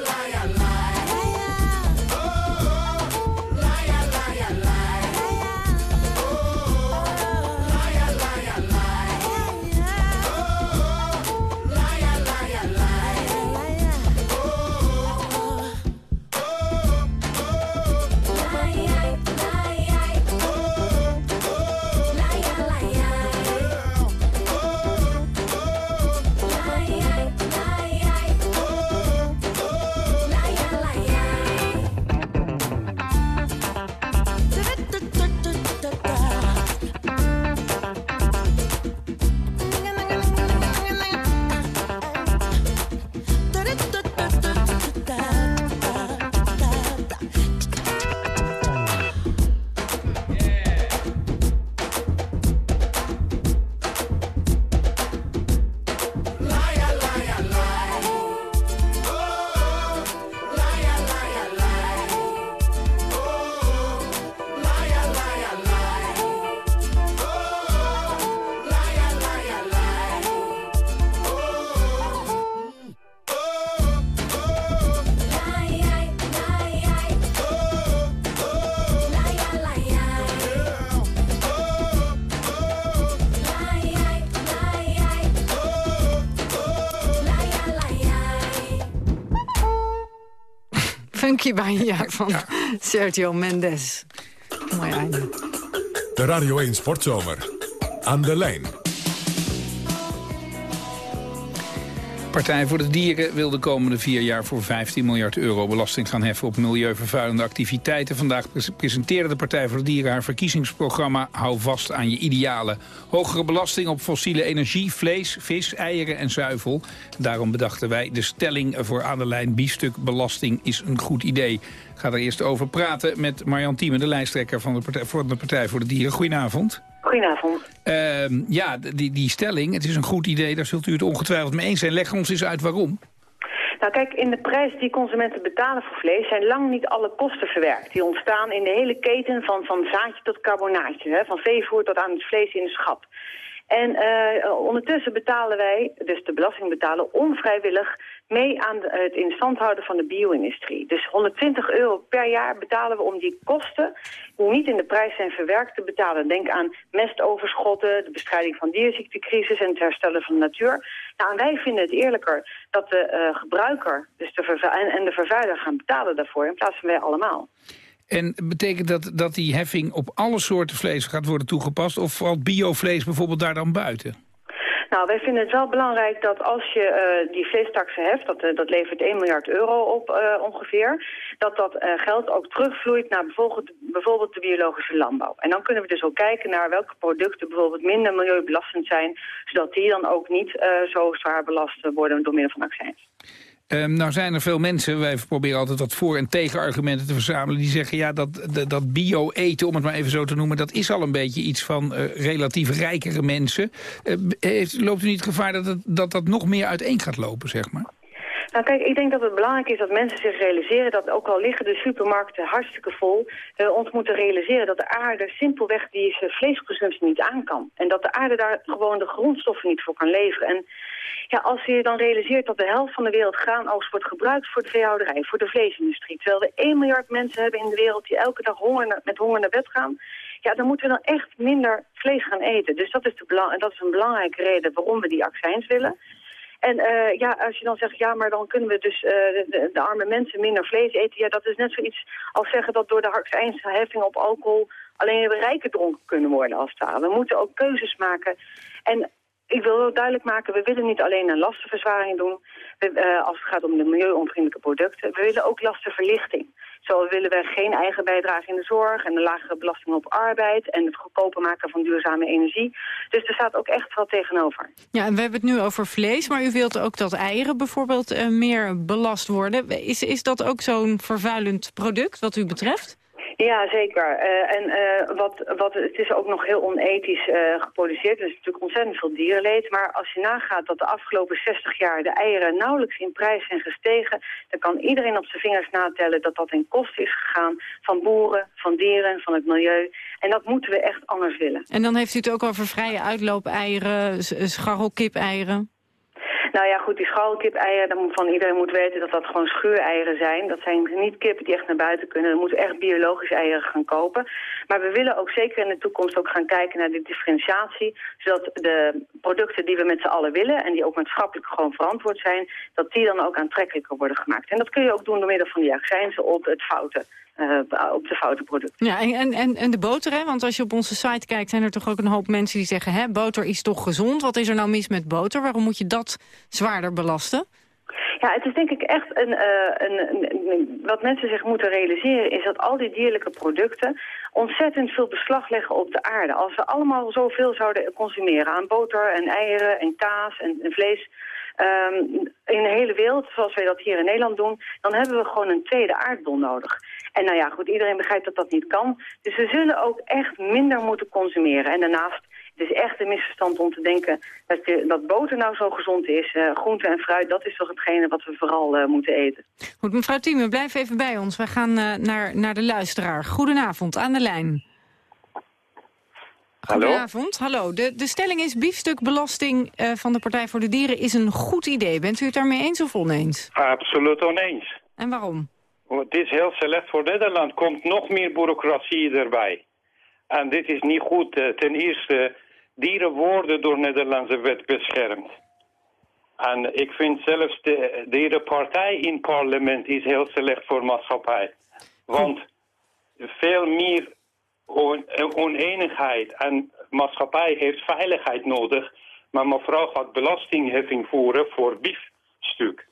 Funky Bahia van Sergio Mendes. Mooi einde. De Radio 1 Sportzomer. Aan de lijn. Partij voor de Dieren wil de komende vier jaar voor 15 miljard euro belasting gaan heffen op milieuvervuilende activiteiten. Vandaag pres- presenteerde de Partij voor de Dieren haar verkiezingsprogramma Hou vast aan je idealen. Hogere belasting op fossiele energie, vlees, vis, eieren en zuivel. Daarom bedachten wij de stelling voor aan de lijn biefstukbelasting is een goed idee. Ik ga er eerst over praten met Marjan Thieme, de lijsttrekker van de Partij voor de, Partij voor de Dieren. Goedenavond. Goedenavond. Ehm, ja, die, die stelling, het is een goed idee, daar zult u het ongetwijfeld mee eens zijn. Leg ons eens uit waarom. Nou kijk, in de prijs die consumenten betalen voor vlees zijn lang niet alle kosten verwerkt. Die ontstaan in de hele keten van, van zaadje tot carbonaatje, hè, van veevoer tot aan het vlees in de schap. En eh, ondertussen betalen wij, dus de belasting betalen, onvrijwillig mee aan het in stand houden van de bio-industrie. Dus 120 euro per jaar betalen we om die kosten die niet in de prijs zijn verwerkt te betalen. Denk aan mestoverschotten, de bestrijding van dierziektecrisis en het herstellen van de natuur. Nou, en wij vinden het eerlijker dat de eh, gebruiker dus de en, en de vervuiler gaan betalen daarvoor in plaats van wij allemaal. En betekent dat dat die heffing op alle soorten vlees gaat worden toegepast... of valt biovlees bijvoorbeeld daar dan buiten? Nou, wij vinden het wel belangrijk dat als je eh, die vleestaxen heft, dat, eh, dat levert 1 miljard euro op eh, ongeveer, dat dat geld ook terugvloeit naar bijvoorbeeld, bijvoorbeeld de biologische landbouw. En dan kunnen we dus ook kijken naar welke producten bijvoorbeeld minder milieubelastend zijn, zodat die dan ook niet zo zwaar belast worden door middel van accijns. Ehm, nou zijn er veel mensen, wij proberen altijd wat voor- en tegenargumenten te verzamelen... die zeggen, ja, dat, dat, bio-eten, om het maar even zo te noemen... dat is al een beetje iets van eh, relatief rijkere mensen. Eh, loopt u niet het gevaar dat, dat dat nog meer uiteen gaat lopen, zeg maar? Nou kijk, ik denk dat het belangrijk is dat mensen zich realiseren dat ook al liggen de supermarkten hartstikke vol, we ons moeten realiseren dat de aarde simpelweg die vleesconsumptie niet aan kan. En dat de aarde daar gewoon de grondstoffen niet voor kan leveren. En ja, als je dan realiseert dat de helft van de wereld graanoogst wordt gebruikt voor de veehouderij, voor de vleesindustrie, terwijl we 1 miljard mensen hebben in de wereld die elke dag honger, met honger naar bed gaan, ja, dan moeten we dan echt minder vlees gaan eten. Dus dat is, de belang dat is een belangrijke reden waarom we die accijns willen. En uh, ja, als je dan zegt, ja, maar dan kunnen we dus uh, de, arme mensen minder vlees eten. Ja, dat is net zoiets als zeggen dat door de accijnsheffing op alcohol alleen de rijken dronken kunnen worden als ware. We moeten ook keuzes maken. En ik wil ook duidelijk maken, we willen niet alleen een lastenverzwaring doen we, uh, als het gaat om de milieuonvriendelijke producten. We willen ook lastenverlichting. Zo willen we geen eigen bijdrage in de zorg en een lagere belasting op arbeid en het goedkoper maken van duurzame energie. Dus er staat ook echt wat tegenover. Ja, en we hebben het nu over vlees, maar u wilt ook dat eieren bijvoorbeeld uh, meer belast worden. Is, is dat ook zo'n vervuilend product wat u betreft? Ja, zeker. Uh, en uh, wat, wat, het is ook nog heel onethisch uh, geproduceerd. Er is natuurlijk ontzettend veel dierenleed. Maar als je nagaat dat de afgelopen 60 jaar de eieren nauwelijks in prijs zijn gestegen... dan kan iedereen op zijn vingers natellen dat dat ten koste is gegaan van boeren, van dieren, van het milieu. En dat moeten we echt anders willen. En dan heeft u het ook over vrije uitloop-eieren, scharrelkip-eieren? Nou ja, goed, die scharrelkip-eieren, dan van iedereen moet weten dat dat gewoon schuureieren zijn. Dat zijn niet kippen die echt naar buiten kunnen. Dan moeten echt biologische eieren gaan kopen. Maar we willen ook zeker in de toekomst ook gaan kijken naar die differentiatie. Zodat de producten die we met z'n allen willen en die ook maatschappelijk gewoon verantwoord zijn, dat die dan ook aantrekkelijker worden gemaakt. En dat kun je ook doen door middel van die accijnzen op het fouten. Uh, op de foute producten. Ja, en, en, en de boter, hè? want als je op onze site kijkt... zijn er toch ook een hoop mensen die zeggen... hè, boter is toch gezond, wat is er nou mis met boter? Waarom moet je dat zwaarder belasten? Ja, het is denk ik echt een, uh, een, een, wat mensen zich moeten realiseren... is dat al die dierlijke producten ontzettend veel beslag leggen op de aarde. Als we allemaal zoveel zouden consumeren aan boter en eieren en kaas en, vlees... Um, in de hele wereld, zoals wij dat hier in Nederland doen... dan hebben we gewoon een tweede aardbol nodig. En nou ja, goed, iedereen begrijpt dat dat niet kan. Dus we zullen ook echt minder moeten consumeren. En daarnaast, het is echt een misverstand om te denken dat, je, dat boter nou zo gezond is. Uh, groente en fruit, dat is toch hetgene wat we vooral uh, moeten eten. Goed, mevrouw Thieme, blijf even bij ons. We gaan uh, naar, naar de luisteraar. Goedenavond, aan de lijn. Goedenavond, hallo. De, de stelling is biefstukbelasting uh, van de Partij voor de Dieren is een goed idee. Bent u het daarmee eens of oneens? Absoluut oneens. En waarom? Het is heel slecht voor Nederland. komt nog meer bureaucratie erbij. En dit is niet goed. Ten eerste, dieren worden door Nederlandse wet beschermd. En ik vind zelfs de dierenpartij in het parlement is heel slecht voor maatschappij. Want veel meer oneenigheid en maatschappij heeft veiligheid nodig. Maar mevrouw gaat belastingheffing voeren voor biefstuk.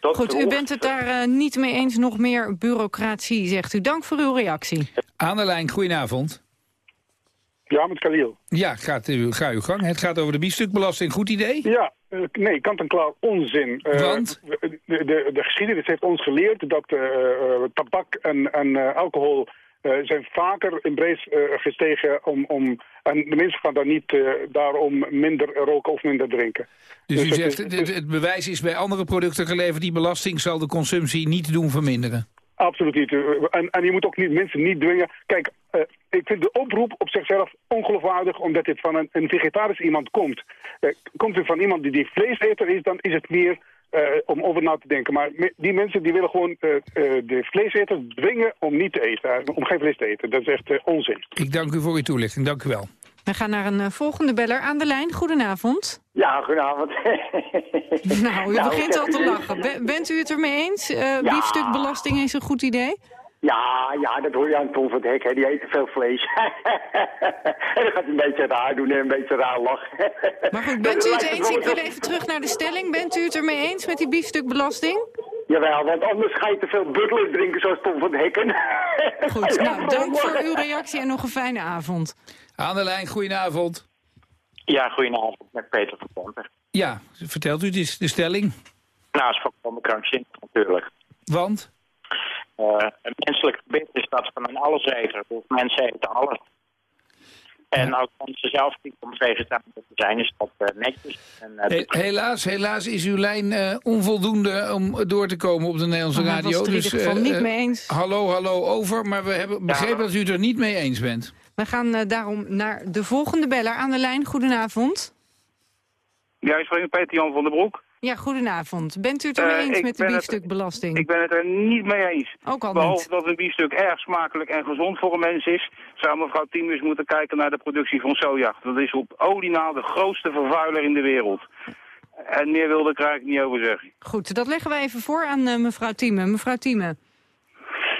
Dat Goed, u bent het daar uh, niet mee eens, nog meer bureaucratie, zegt u. Dank voor uw reactie. Aan de lijn, goedenavond. Ja, met Khalil. Ja, gaat u, ga uw gang. Het gaat over de biefstukbelasting. Goed idee? Ja, uh, nee, kant-en-klaar onzin. Uh, Want? De, de, de, geschiedenis heeft ons geleerd dat tabak en, en alcohol uh, zijn vaker in brees uh, gestegen om, om... En de mensen gaan daar niet uh, daarom minder roken of minder drinken. Dus, dus u zegt, het, het, het, bewijs is bij andere producten geleverd... die belasting zal de consumptie niet doen verminderen? Absoluut niet. En, en je moet ook niet, mensen niet dwingen. Kijk, ik vind de oproep op zichzelf ongeloofwaardig... omdat dit van een, een vegetarisch iemand komt. komt het van iemand die, die vleeseter is, dan is het meer om over na te denken. Maar die mensen die willen gewoon de vleeseters dwingen om niet te eten, om geen vlees te eten. Dat is echt onzin. Ik dank u voor uw toelichting. Dank u wel. We gaan naar een volgende beller aan de lijn. Goedenavond. Ja, goedenavond. nou, u nou, begint al te lachen. bent u het ermee eens? Ja. Biefstukbelasting is een goed idee? Ja, ja, dat hoor je aan Tom van het Hek, hè. die eet veel vlees. en dan gaat hij een beetje raar doen en een beetje raar lachen. maar goed, bent u het eens? Ik wil even terug naar de stelling. Bent u het ermee eens met die biefstukbelasting? Jawel, want anders ga je te veel buttelen drinken zoals Tom van Hekken. Goed, nou, dank voor uw reactie en nog een fijne avond. Aan de lijn, goedenavond. Ja, goedenavond, met Peter van Pomper. Ja, vertelt u de, de stelling? Nou, is van krankzinnig natuurlijk. Want? Uh, een menselijk gebit is dat van een alleseter. Dus mensen eten alles. En ook van ze zelf om vegetariër te zijn, is dat eh, netjes. En, eh, He- helaas, helaas is uw lijn eh, onvoldoende om door te komen op de Nederlandse was radio. er geval eh, niet mee eens. Hallo, hallo, over. Maar we hebben begrepen dat u het er niet mee eens bent. We gaan eh, daarom naar de volgende beller aan de lijn. Goedenavond. Ja, ik spreek Peter Jan van der Broek. Ja, goedenavond. Bent u het er mee Eh, eens met de het- biefstukbelasting? Ik ben het er niet mee eens. Ook al Behalve niet. dat een biefstuk erg smakelijk en gezond voor een mens is, zou mevrouw Tiemers moeten kijken naar de productie van soja. Dat is op olie na de grootste vervuiler in de wereld. En meer wilde ik er eigenlijk niet over zeggen. Goed, dat leggen we even voor aan eh, mevrouw Thieme. Mevrouw Thieme.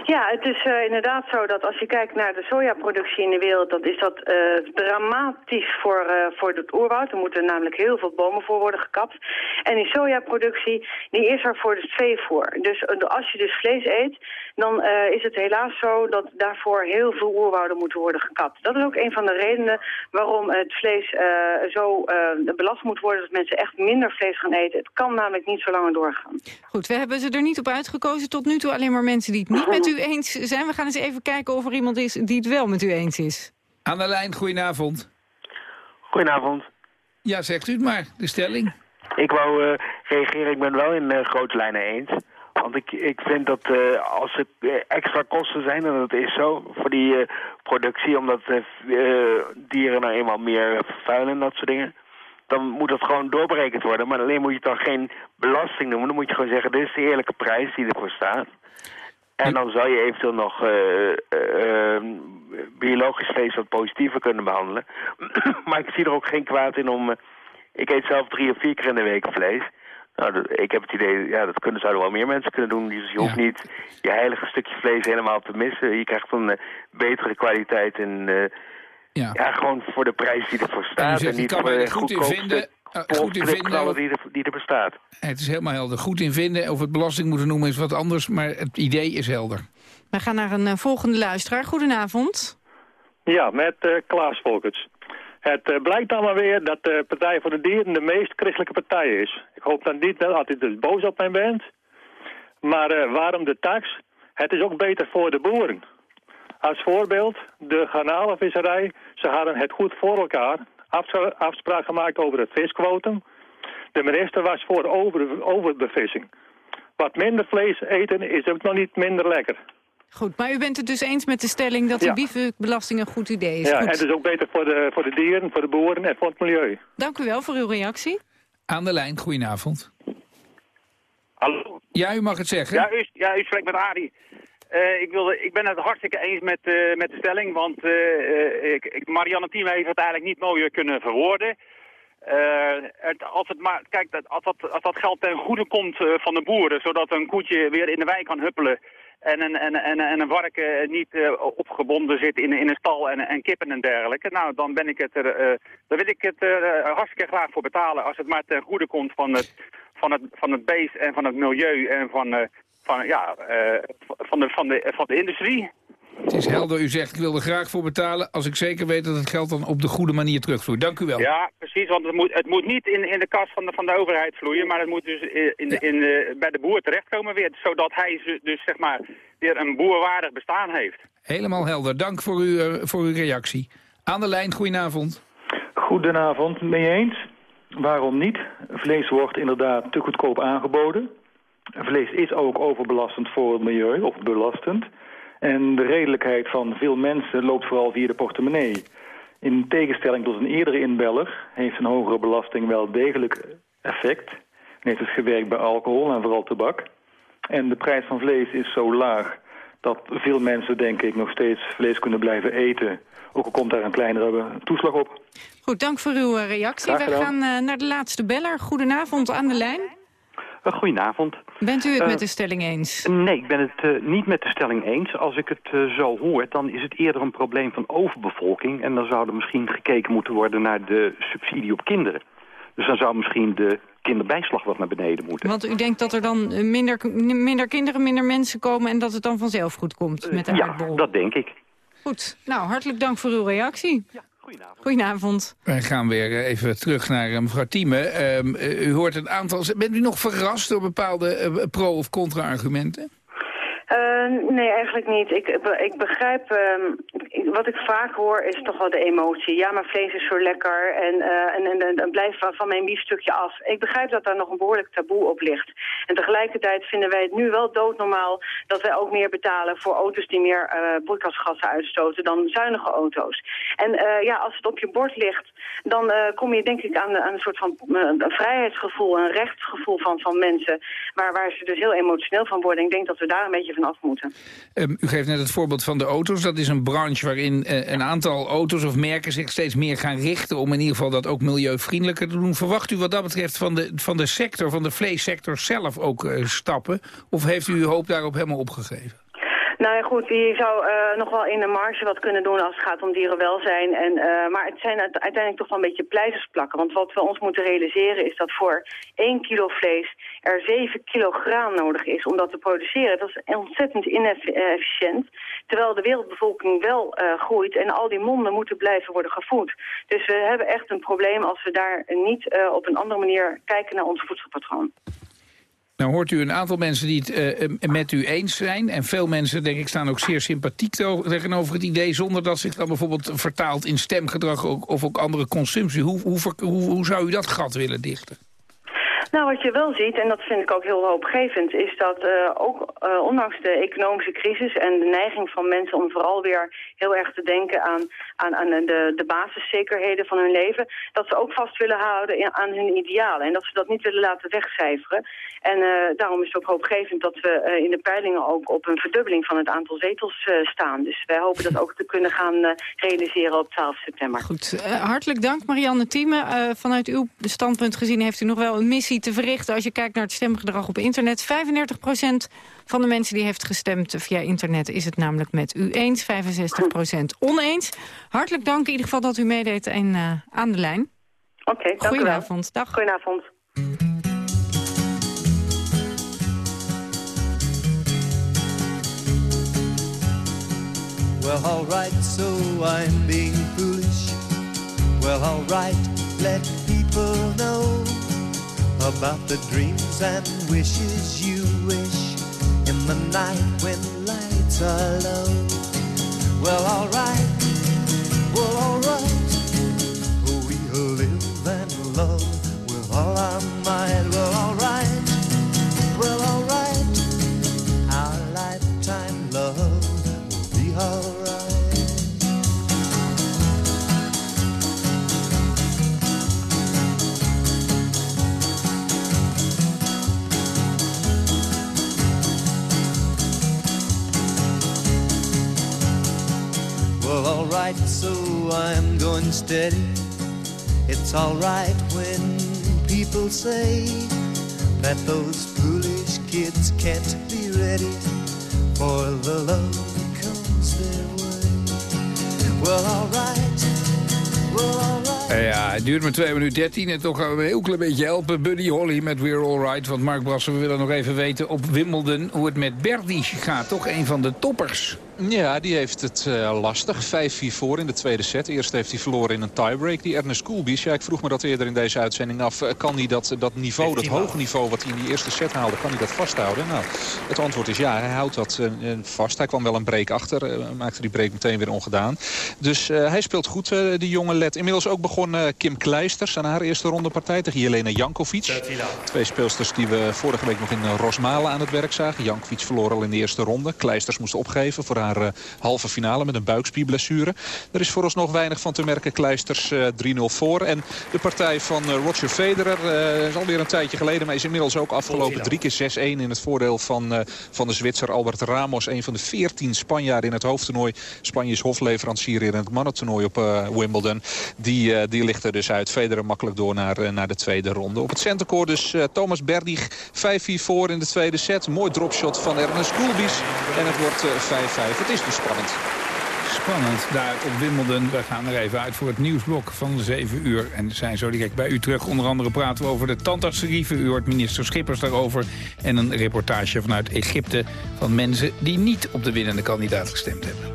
Ja, het is eh, inderdaad zo dat als je kijkt naar de sojaproductie in de wereld, dan is dat eh, dramatisch voor, eh, voor het oerwoud. Er moeten namelijk heel veel bomen voor worden gekapt. En die sojaproductie, die is er voor het veevoer. Dus als je dus vlees eet, dan eh, is het helaas zo dat daarvoor heel veel oerwouden moeten worden gekapt. Dat is ook een van de redenen waarom het vlees eh, zo eh, belast moet worden, dat mensen echt minder vlees gaan eten. Het kan namelijk niet zo langer doorgaan. Goed, we hebben ze er niet op uitgekozen. Tot nu toe alleen maar mensen die het niet met u eens zijn. We gaan eens even kijken of er iemand is die het wel met u eens is. Aan de lijn, goedenavond. Goedenavond. Ja, zegt u het maar, de stelling. Ik wou eh, reageren, ik ben het wel in eh, grote lijnen eens. Want ik, ik vind dat eh, als er eh, extra kosten zijn, en dat is zo, voor die eh, productie, omdat dieren nou eenmaal meer vervuilen en dat soort dingen, dan moet dat gewoon doorberekend worden. Maar alleen moet je dan geen belasting noemen, dan moet je gewoon zeggen, dit is de eerlijke prijs die ervoor staat. En dan zou je eventueel nog eh, eh, eh, biologisch vlees wat positiever kunnen behandelen. maar ik zie er ook geen kwaad in om... ik eet zelf drie of vier keer in de week vlees. Nou, ik heb het idee, ja, dat kunnen, zouden wel meer mensen kunnen doen. Dus je hoeft niet je heilige stukje vlees helemaal te missen. Je krijgt een eh, betere kwaliteit en... eh, ja. gewoon voor de prijs die ervoor En staat. zegt, En ik niet kan voor de er goedkoopste vinden, eh, goed in vinden. die er, die er bestaat. Het is helemaal helder. Goed in vinden, of het belasting moeten noemen is wat anders, maar het idee is helder. We gaan naar een volgende luisteraar. Goedenavond. Ja, met Klaas Volkers. Het eh, blijkt dan maar weer dat de Partij voor de Dieren de meest christelijke partij is. Ik hoop dan niet dat u dus boos op mij bent. Maar eh, waarom de tax? Het is ook beter voor de boeren. Als voorbeeld, de garnalenvisserij, ze hadden het goed voor elkaar. Afspraak, gemaakt over het visquotum. De minister was voor over, overbevissing. Wat minder vlees eten is ook nog niet minder lekker. Goed, maar u bent het dus eens met de stelling dat de Ja. biefstukbelasting een goed idee is. Ja, Goed. en het is ook beter voor de, voor de dieren, voor de boeren en voor het milieu. Dank u wel voor uw reactie. Aan de lijn, goedenavond. Hallo? Ja, u mag het zeggen. Ja, u, ja, u spreekt met Arie. Eh, ik, wilde, ik ben het hartstikke eens met, eh, met de stelling, want eh, ik, ik- Marianne Thieme heeft het eigenlijk niet mooier kunnen verwoorden. Eh, het, als, het maar, kijk, dat, als, dat, als dat geld ten goede komt eh, van de boeren, zodat een koetje weer in de wei kan huppelen en een, en, en, en een varken niet eh, opgebonden zit in, in een stal en, en kippen en dergelijke, nou, dan ben ik het er, eh, dan wil ik het er eh, hartstikke graag voor betalen als het maar ten goede komt van het, van het, van het beest en van het milieu en van, eh, van, ja, eh, van, de, van, de, van de industrie. Het is helder, u zegt ik wil er graag voor betalen... als ik zeker weet dat het geld dan op de goede manier terugvloeit. Dank u wel. Ja, precies, want het moet, het moet niet in, in de kas van de, van de overheid vloeien, maar het moet dus in, in, in, bij de boer terechtkomen weer, zodat hij dus zeg maar weer een boerwaardig bestaan heeft. Helemaal helder. Dank voor, uw eh, voor uw reactie. Aan de lijn, goedenavond. Goedenavond, mee eens? Waarom niet? Vlees wordt inderdaad te goedkoop aangeboden. Vlees is ook overbelastend voor het milieu, of belastend. En de redelijkheid van veel mensen loopt vooral via de portemonnee. In tegenstelling tot een eerdere inbeller heeft een hogere belasting wel degelijk effect. En heeft het gewerkt bij alcohol en vooral tabak. En de prijs van vlees is zo laag dat veel mensen denk ik nog steeds vlees kunnen blijven eten. Ook al komt daar een kleinere toeslag op. Goed, dank voor uw eh, reactie. We gaan eh, naar de laatste beller. Goedenavond aan de lijn. Eh, Goedenavond. Bent u het Eh, met de stelling eens? Nee, ik ben het eh, niet met de stelling eens. Als ik het eh, zo hoor, dan is het eerder een probleem van overbevolking. En dan zou er misschien gekeken moeten worden naar de subsidie op kinderen. Dus dan zou misschien de kinderbijslag wat naar beneden moeten. Want u denkt dat er dan minder, minder kinderen, minder mensen komen... en dat het dan vanzelf goed komt met de ja, aardbol? dat denk ik. Goed, nou, hartelijk dank voor uw reactie. Goedenavond. Goedenavond. Wij gaan weer eh, even terug naar eh, mevrouw Thieme. Ehm, eh, u hoort een aantal... Bent u nog verrast door bepaalde pro- of contra-argumenten? Uh, nee, eigenlijk niet. Ik, ik begrijp, uh, wat ik vaak hoor is toch wel de emotie. Ja, maar vlees is zo lekker en, uh, en, en, blijf van mijn biefstukje af. Ik begrijp dat daar nog een behoorlijk taboe op ligt. En tegelijkertijd vinden wij het nu wel doodnormaal dat wij ook meer betalen voor auto's die meer broeikasgassen uitstoten dan zuinige auto's. En ja, als het op je bord ligt, dan kom je denk ik aan, een soort van vrijheidsgevoel, een rechtsgevoel van, van mensen, waar, waar ze dus heel emotioneel van worden. Ik denk dat we daar een beetje van af moeten. Um, u geeft net het voorbeeld van de auto's. Dat is een branche waarin uh, een aantal auto's of merken zich steeds meer gaan richten... om in ieder geval dat ook milieuvriendelijker te doen. Verwacht u wat dat betreft van de, van de sector, van de vleessector zelf ook uh, stappen? Of heeft u uw hoop daarop helemaal opgegeven? Nou ja, goed, je zou uh, nog wel in de marge wat kunnen doen als het gaat om dierenwelzijn. En, uh, maar het zijn uiteindelijk toch wel een beetje pleisters plakken. Want wat we ons moeten realiseren is dat voor 1 kilo vlees er 7 kilogram nodig is om dat te produceren. Dat is ontzettend inefficiënt. Terwijl de wereldbevolking wel uh, groeit en al die monden moeten blijven worden gevoed. Dus we hebben echt een probleem als we daar niet op een andere manier kijken naar ons voedselpatroon. Nou hoort u een aantal mensen die het uh, met u eens zijn. En veel mensen, denk ik, staan ook zeer sympathiek tegenover het idee... zonder dat zich dan bijvoorbeeld vertaalt in stemgedrag of ook andere consumptie. Hoe, hoe, hoe zou u dat gat willen dichten? Nou, wat je wel ziet, en dat vind ik ook heel hoopgevend... is dat uh, ook uh, ondanks de economische crisis en de neiging van mensen... om vooral weer heel erg te denken aan, aan, aan de, de basiszekerheden van hun leven... dat ze ook vast willen houden aan hun idealen. En dat ze dat niet willen laten wegcijferen. En uh, daarom is het ook hoopgevend dat we in de peilingen ook op een verdubbeling van het aantal zetels staan. Dus wij hopen dat ook te kunnen gaan realiseren op 12 september. Goed, hartelijk dank Marianne Thieme. vanuit uw standpunt gezien heeft u nog wel een missie te verrichten... als je kijkt naar het stemgedrag op internet. 35% van de mensen die heeft gestemd via internet is het namelijk met u eens. 65% oneens. Hartelijk dank in ieder geval dat u meedeed en, uh, aan de lijn. Oké, okay, dank Goedenavond. Dag. Goedenavond. Well, alright, so I'm being foolish. Well, alright, let people know about the dreams and wishes you wish in the night when lights are low. Well, alright, so I'm going steady. It's alright when people say that those foolish kids can't be ready for the love that comes their way. Well, alright, well, alright. Ja, het duurt maar 2 minuten 13 en toch gaan we een heel klein beetje helpen. Buddy Holly met We're Alright. Want Mark Brassen, we willen nog even weten op Wimbledon hoe het met Berdy gaat. Toch een van de toppers. Ja, die heeft het uh, lastig. 5-4 voor in de tweede set. Eerst heeft hij verloren in een tiebreak. Die Ernest Koelbies, ja, ik vroeg me dat eerder in deze uitzending af. Uh, kan hij dat, dat niveau, dat hoge niveau wat hij in die eerste set haalde, kan hij dat vasthouden? Nou, het antwoord is ja, hij houdt dat uh, vast. Hij kwam wel een break achter, maakte die break meteen weer ongedaan. Dus hij speelt goed, die jonge led. Inmiddels ook begon Kim Kleisters aan haar eerste rondepartij tegen Jelena Jankovic. Twee speelsters die we vorige week nog in Rosmalen aan het werk zagen. Jankovic verloor al in de eerste ronde. Kleisters moest opgeven voor haar uh, halve finale met een buikspierblessure. Er is vooralsnog weinig van te merken. Kleisters uh, 3-0 voor. En de partij van uh, Roger Federer is alweer een tijdje geleden... maar is inmiddels ook afgelopen. Drie keer 6-1 in het voordeel van, van de Zwitser Albert Ramos. Een van de 14 Spanjaarden in het hoofdtoernooi. Spanje is hofleverancier in het mannentoernooi op Wimbledon. Die, die ligt er dus uit. Federer makkelijk door naar, naar de tweede ronde. Op het centercourt dus Thomas Berdig 5-4 voor in de tweede set. Mooi dropshot van Ernest Gulbis. En het wordt 5-5. Het is dus spannend. Spannend daar op Wimbledon. We gaan er even uit voor het nieuwsblok van 7 uur. En zijn zo direct bij u terug. Onder andere praten we over de tandartsgrieven. U hoort minister Schippers daarover. En een reportage vanuit Egypte van mensen die niet op de winnende kandidaat gestemd hebben.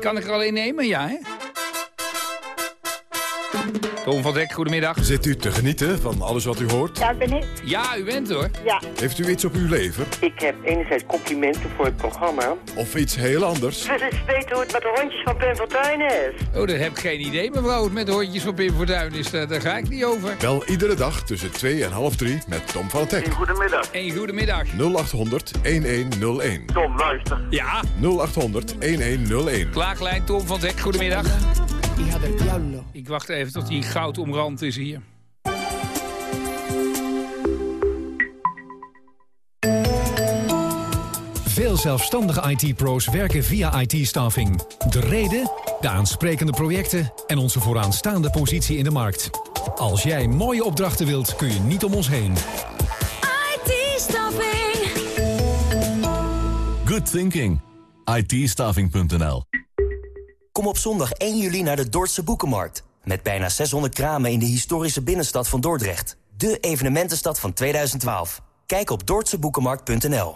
Kan ik er alleen nemen? Ja, hè? Tom van Dek, goedemiddag. Zit u te genieten van alles wat u hoort? Ja, ben ik. Ja, u bent hoor. Ja. Heeft u iets op uw lever? Ik heb enerzijds complimenten voor het programma. Of iets heel anders? Ik wil eens weten hoe het met de hondjes van Pim Fortuyn is. Oh, dat heb ik geen idee, mevrouw. Hoe het met de hondjes van Pim Fortuyn is, daar, daar ga ik niet over. Wel iedere dag tussen 2 en half 3 met Tom van het Hek. Goedemiddag. Een goedemiddag. 0800 1101. Tom, luister. Ja. 0800 1101. Klaaglijn, Tom van Dek, goedemiddag. Ik wacht even tot die goud omrand is hier. Veel zelfstandige IT-pro's werken via IT-staffing. De reden, de aansprekende projecten en onze vooraanstaande positie in de markt. Als jij mooie opdrachten wilt, kun je niet om ons heen. IT-staffing. Good thinking. IT-staffing.nl Kom op zondag 1 juli naar de Dordtse Boekenmarkt. Met bijna 600 kramen in de historische binnenstad van Dordrecht. De evenementenstad van 2012. Kijk op dordtseboekenmarkt.nl.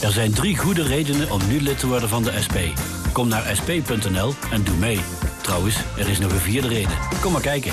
Er zijn drie goede redenen om nu lid te worden van de SP. Kom naar sp.nl en doe mee. Trouwens, er is nog een vierde reden. Kom maar kijken.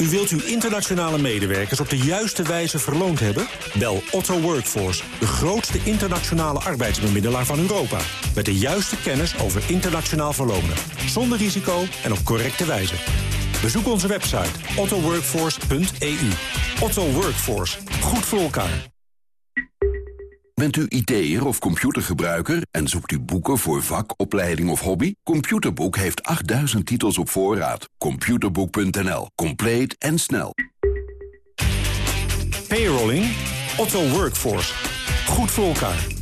U wilt uw internationale medewerkers op de juiste wijze verloond hebben? Bel Otto Workforce, de grootste internationale arbeidsbemiddelaar van Europa. Met de juiste kennis over internationaal verlonen. Zonder risico en op correcte wijze. Bezoek onze website ottoworkforce.eu. Otto Workforce. Goed voor elkaar. Bent u IT'er of computergebruiker en zoekt u boeken voor vak, opleiding of hobby? Computerboek heeft 8000 titels op voorraad. Computerboek.nl. Compleet en snel. Payrolling. Otto Workforce. Goed voor elkaar.